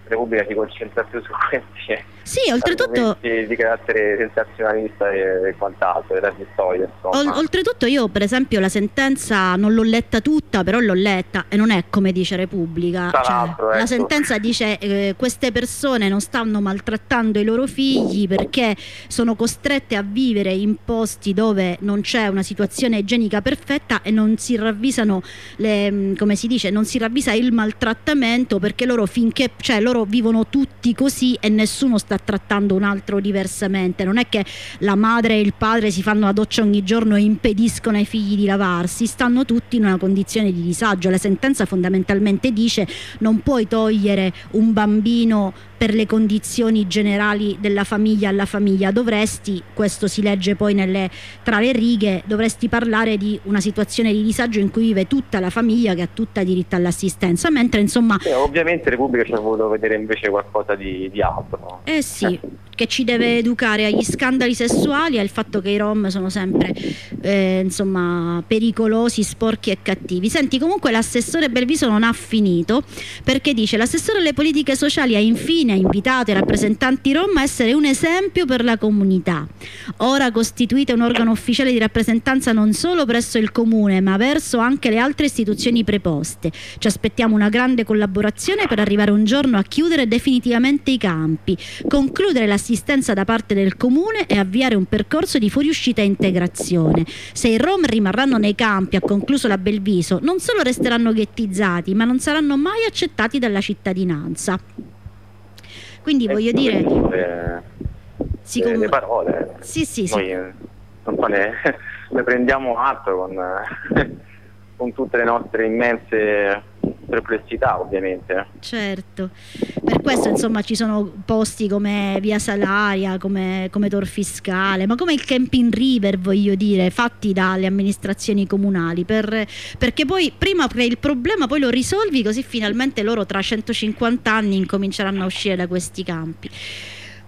F: Repubblica si concentra più su questi
A: Sì, oltretutto...
F: di carattere sensazionalista e, quant'altro, e. Insomma.
A: Ol- oltretutto io per esempio la sentenza non l'ho letta tutta, però l'ho letta e non è come dice Repubblica. Cioè,
F: l'altro,
A: La
F: ecco.
A: sentenza dice eh, queste persone non stanno maltrattando i loro figli perché sono costrette a vivere in posti dove non c'è una situazione igienica perfetta e non si ravvisano le, mh, come si dice, non si ravvisa il maltrattamento perché loro finché cioè loro vivono tutti così e nessuno sta trattando un altro diversamente. Non è che la madre e il padre si fanno la doccia ogni giorno e impediscono ai figli di lavarsi, stanno tutti in una condizione di disagio. La sentenza fondamentalmente dice non puoi togliere un bambino per le condizioni generali della famiglia alla famiglia, dovresti, questo si legge poi nelle, tra le righe, dovresti parlare di una situazione di disagio in cui vive tutta la famiglia che ha tutta diritto all'assistenza, mentre insomma
F: Eh, ovviamente Repubblica ci ha voluto vedere invece qualcosa di, di altro.
A: Eh sì, che ci deve educare agli scandali sessuali e al fatto che i rom sono sempre eh, insomma pericolosi, sporchi e cattivi. Senti, comunque l'assessore Belviso non ha finito perché dice l'assessore alle politiche sociali ha infine invitato i rappresentanti rom a essere un esempio per la comunità. Ora costituite un organo ufficiale di rappresentanza non solo presso il comune ma verso anche le altre istituzioni preposte. Ci aspettiamo una grande collaborazione per arrivare un giorno a chiudere definitivamente i campi, concludere l'assistenza da parte del comune e avviare un percorso di fuoriuscita e integrazione. Se i rom rimarranno nei campi, ha concluso la Belviso, non solo resteranno ghettizzati, ma non saranno mai accettati dalla cittadinanza. Quindi voglio
F: Eh,
A: dire,
F: le,
A: si
F: le-
A: com-
F: le parole.
A: Sì, sì, sì.
F: Noi eh, un po' ne, ne prendiamo atto con, eh, con tutte le nostre immense perplessità, ovviamente.
A: Certo, per questo insomma ci sono posti come Via Salaria, come, come Tor Fiscale, ma come il Camping River voglio dire, fatti dalle amministrazioni comunali, per- perché poi prima crei il problema, poi lo risolvi così finalmente loro tra 150 anni incominceranno a uscire da questi campi.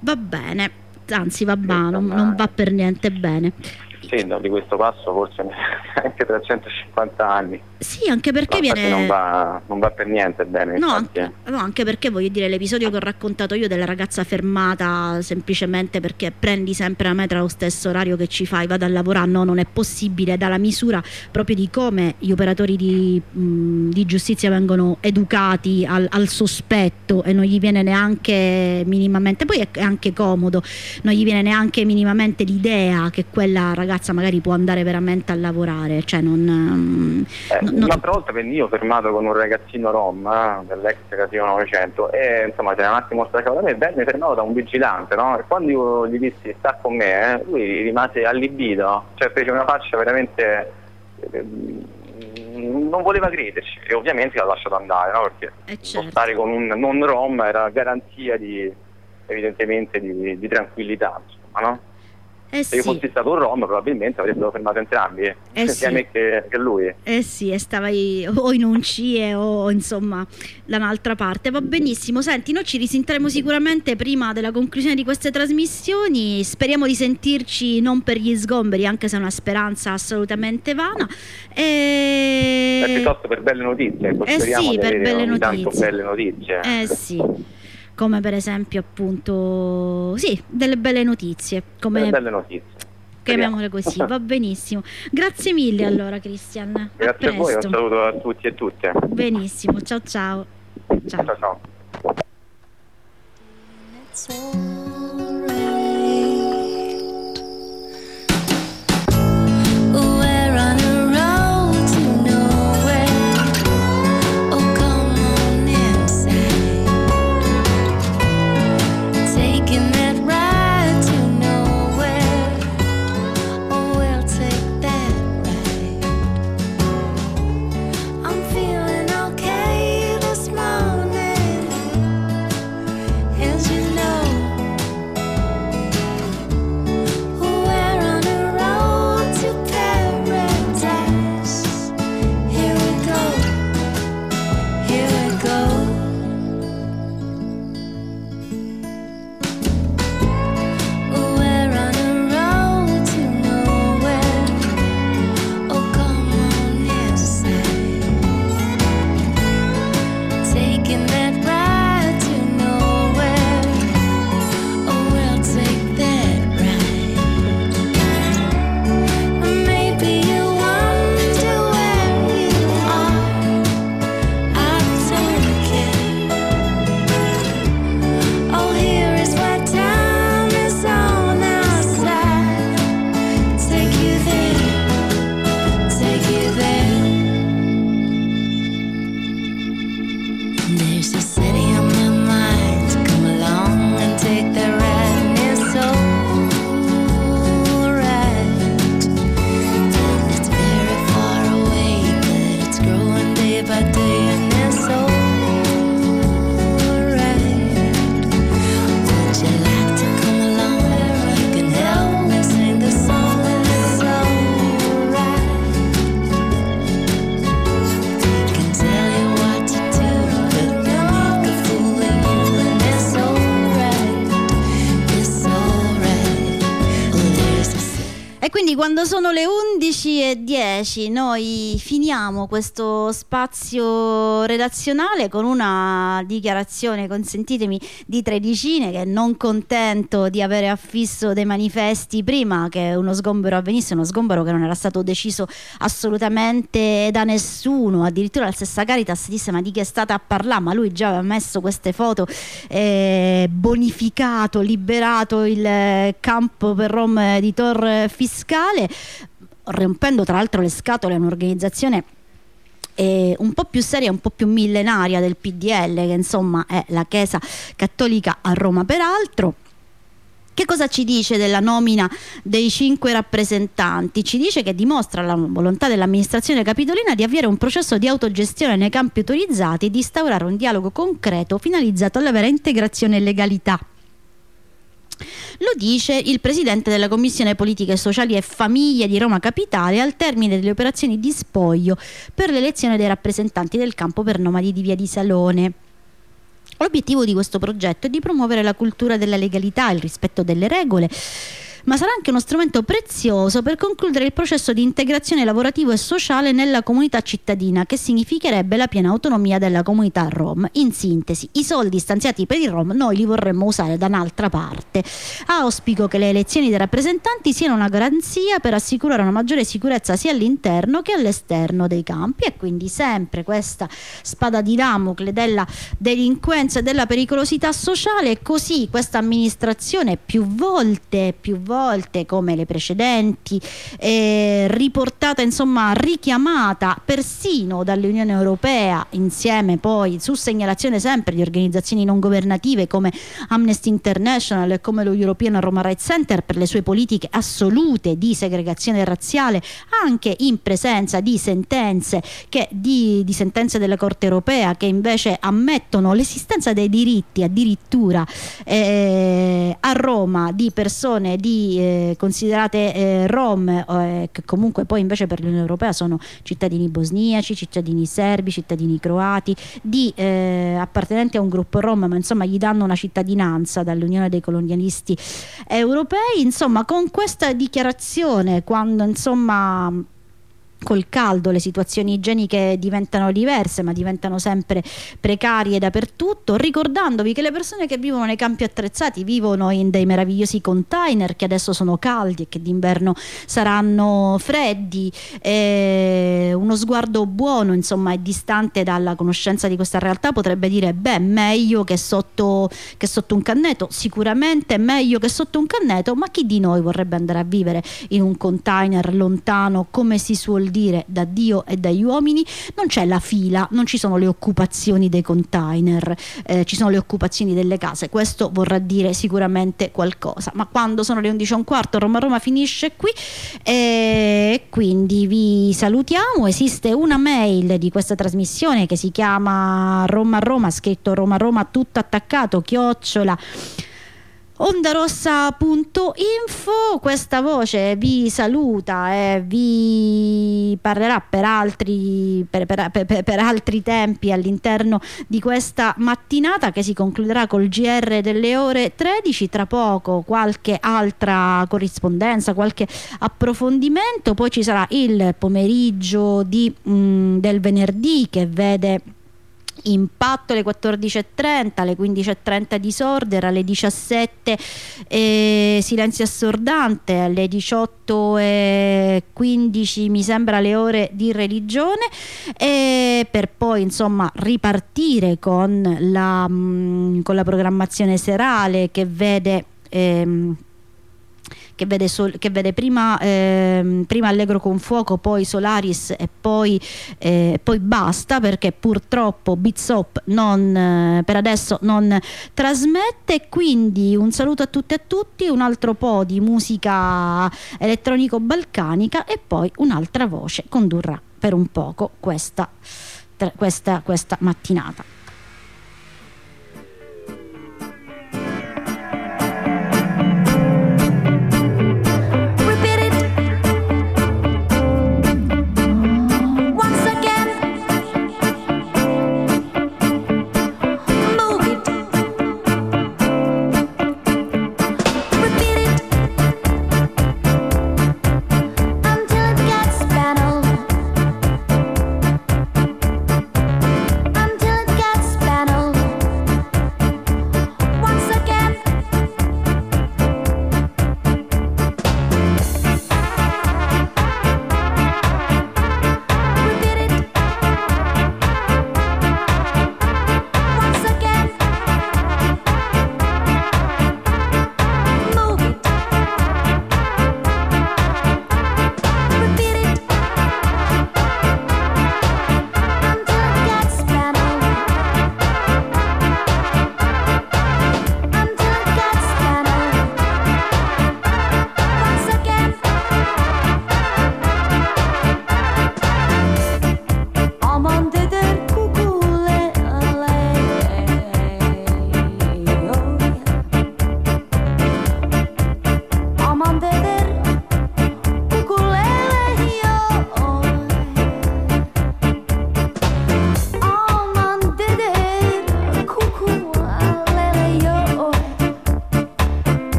A: Va bene, anzi va bene, non, non va per niente bene.
F: Sì, no, di questo passo forse anche tra 150 anni.
A: Sì, anche perché
F: No,
A: viene...
F: non, va, non va per niente bene.
A: No anche, no, anche perché voglio dire l'episodio che ho raccontato io della ragazza fermata semplicemente perché prendi sempre la metra allo stesso orario che ci fai, vado a lavorare, no, non è possibile, dalla misura proprio di come gli operatori di, mh, di giustizia vengono educati al, al sospetto e non gli viene neanche minimamente, poi è anche comodo, non gli viene neanche minimamente l'idea che quella ragazza magari può andare veramente a lavorare, cioè non... mm,
F: Eh,
A: no- no-
F: Un'altra volta venni io fermato con un ragazzino rom eh, dell'ex Casino 900 e insomma c'era un attimo staccato da me venne fermato da un vigilante no? e quando io gli dissi sta con me eh, lui rimase allibito cioè fece una faccia veramente eh, non voleva crederci e ovviamente l'ha lasciato andare no? perché
A: Eh, certo.
F: stare con un non rom era garanzia di evidentemente di, di tranquillità insomma no?
A: Eh
F: se io
A: sì.
F: fossi stato un rom probabilmente avrebbero fermato entrambi
A: Eh,
F: sia
A: sì.
F: me che, che lui
A: Eh sì, e stavi o in un CIE o insomma da un'altra parte. Va benissimo. Senti, noi ci risentiremo sicuramente prima della conclusione di queste trasmissioni. Speriamo di sentirci non per gli sgomberi, anche se è una speranza assolutamente vana.
F: Eh,
A: E...
F: piuttosto per belle notizie, ecco,
A: Eh sì, per belle notizie.
F: belle notizie.
A: Eh sì, come per esempio appunto, sì, delle belle notizie, come
F: Delle belle notizie.
A: chiamiamole così, va benissimo. Grazie mille allora Cristian. a
F: Grazie a voi, un saluto a tutti e tutte.
A: Benissimo, ciao ciao. Ciao.
F: Ciao ciao.
A: Quando sono le 11.10 noi finiamo questo spazio redazionale con una dichiarazione, consentitemi, di Tredicine che non contento di avere affisso dei manifesti prima che uno sgombero avvenisse, uno sgombero che non era stato deciso assolutamente da nessuno, addirittura la stessa Caritas disse ma di che è stata a parlare, ma lui già aveva messo queste foto, eh, bonificato, liberato il eh, campo per Rom di Tor Fiscale, rompendo tra l'altro le scatole a un'organizzazione eh, un po' più seria, un po' più millenaria del PDL, che insomma è la Chiesa Cattolica a Roma peraltro. Che cosa ci dice della nomina dei cinque rappresentanti? Ci dice che dimostra la volontà dell'amministrazione capitolina di avviare un processo di autogestione nei campi autorizzati e di instaurare un dialogo concreto finalizzato alla vera integrazione e legalità. Lo dice il presidente della Commissione Politiche Sociali e Famiglie di Roma Capitale al termine delle operazioni di spoglio per l'elezione dei rappresentanti del campo per nomadi di Via di Salone. L'obiettivo di questo progetto è di promuovere la cultura della legalità, il rispetto delle regole, ma sarà anche uno strumento prezioso per concludere il processo di integrazione lavorativo e sociale nella comunità cittadina, che significherebbe la piena autonomia della comunità rom. In sintesi, i soldi stanziati per il rom noi li vorremmo usare da un'altra parte. Auspico che le elezioni dei rappresentanti siano una garanzia per assicurare una maggiore sicurezza sia all'interno che all'esterno dei campi e quindi sempre questa spada di Damocle della delinquenza e della pericolosità sociale e così questa amministrazione più volte, più volte come le precedenti, eh, riportata insomma richiamata persino dall'Unione Europea insieme poi su segnalazione sempre di organizzazioni non governative come Amnesty International e come lo European Roma Rights Center per le sue politiche assolute di segregazione razziale anche in presenza di sentenze, che, di, di sentenze della Corte Europea che invece ammettono l'esistenza dei diritti addirittura eh, a Roma di persone di, eh, considerate eh, rom eh, che comunque poi invece per l'Unione Europea sono cittadini bosniaci, cittadini serbi, cittadini croati, di eh, appartenenti a un gruppo rom, ma insomma gli danno una cittadinanza dall'Unione dei colonialisti europei. Insomma, con questa dichiarazione, quando insomma col caldo le situazioni igieniche diventano diverse ma diventano sempre precarie dappertutto ricordandovi che le persone che vivono nei campi attrezzati vivono in dei meravigliosi container che adesso sono caldi e che d'inverno saranno freddi. E uno sguardo buono insomma e distante dalla conoscenza di questa realtà potrebbe dire beh meglio che sotto, che sotto un canneto. Sicuramente meglio che sotto un canneto ma chi di noi vorrebbe andare a vivere in un container lontano come si suol dire da Dio e dagli uomini non c'è la fila, non ci sono le occupazioni dei container, eh, ci sono le occupazioni delle case, questo vorrà dire sicuramente qualcosa, ma quando sono le 11 e un quarto Roma Roma finisce qui e quindi vi salutiamo, esiste una mail di questa trasmissione che si chiama Roma Roma, scritto Roma Roma tutto attaccato, chiocciola ondarossa.info questa voce vi saluta e vi parlerà per altri, per, per, per, per altri tempi all'interno di questa mattinata che si concluderà col GR delle ore 13 tra poco qualche altra corrispondenza qualche approfondimento. Poi ci sarà il pomeriggio di, mh, del venerdì che vede impatto alle 14.30 alle 15.30 disorder alle 17 eh, silenzio assordante alle 18.15 mi sembra le ore di religione. E per poi insomma ripartire con la, mh, con la programmazione serale che vede ehm, che vede, che vede prima, ehm, prima, Allegro con fuoco, poi Solaris e poi, eh, poi basta perché purtroppo Bitsop non, eh, per adesso non trasmette. Quindi un saluto a tutti e a tutti, un altro po' di musica elettronico-balcanica e poi un'altra voce condurrà per un poco questa, questa, questa mattinata.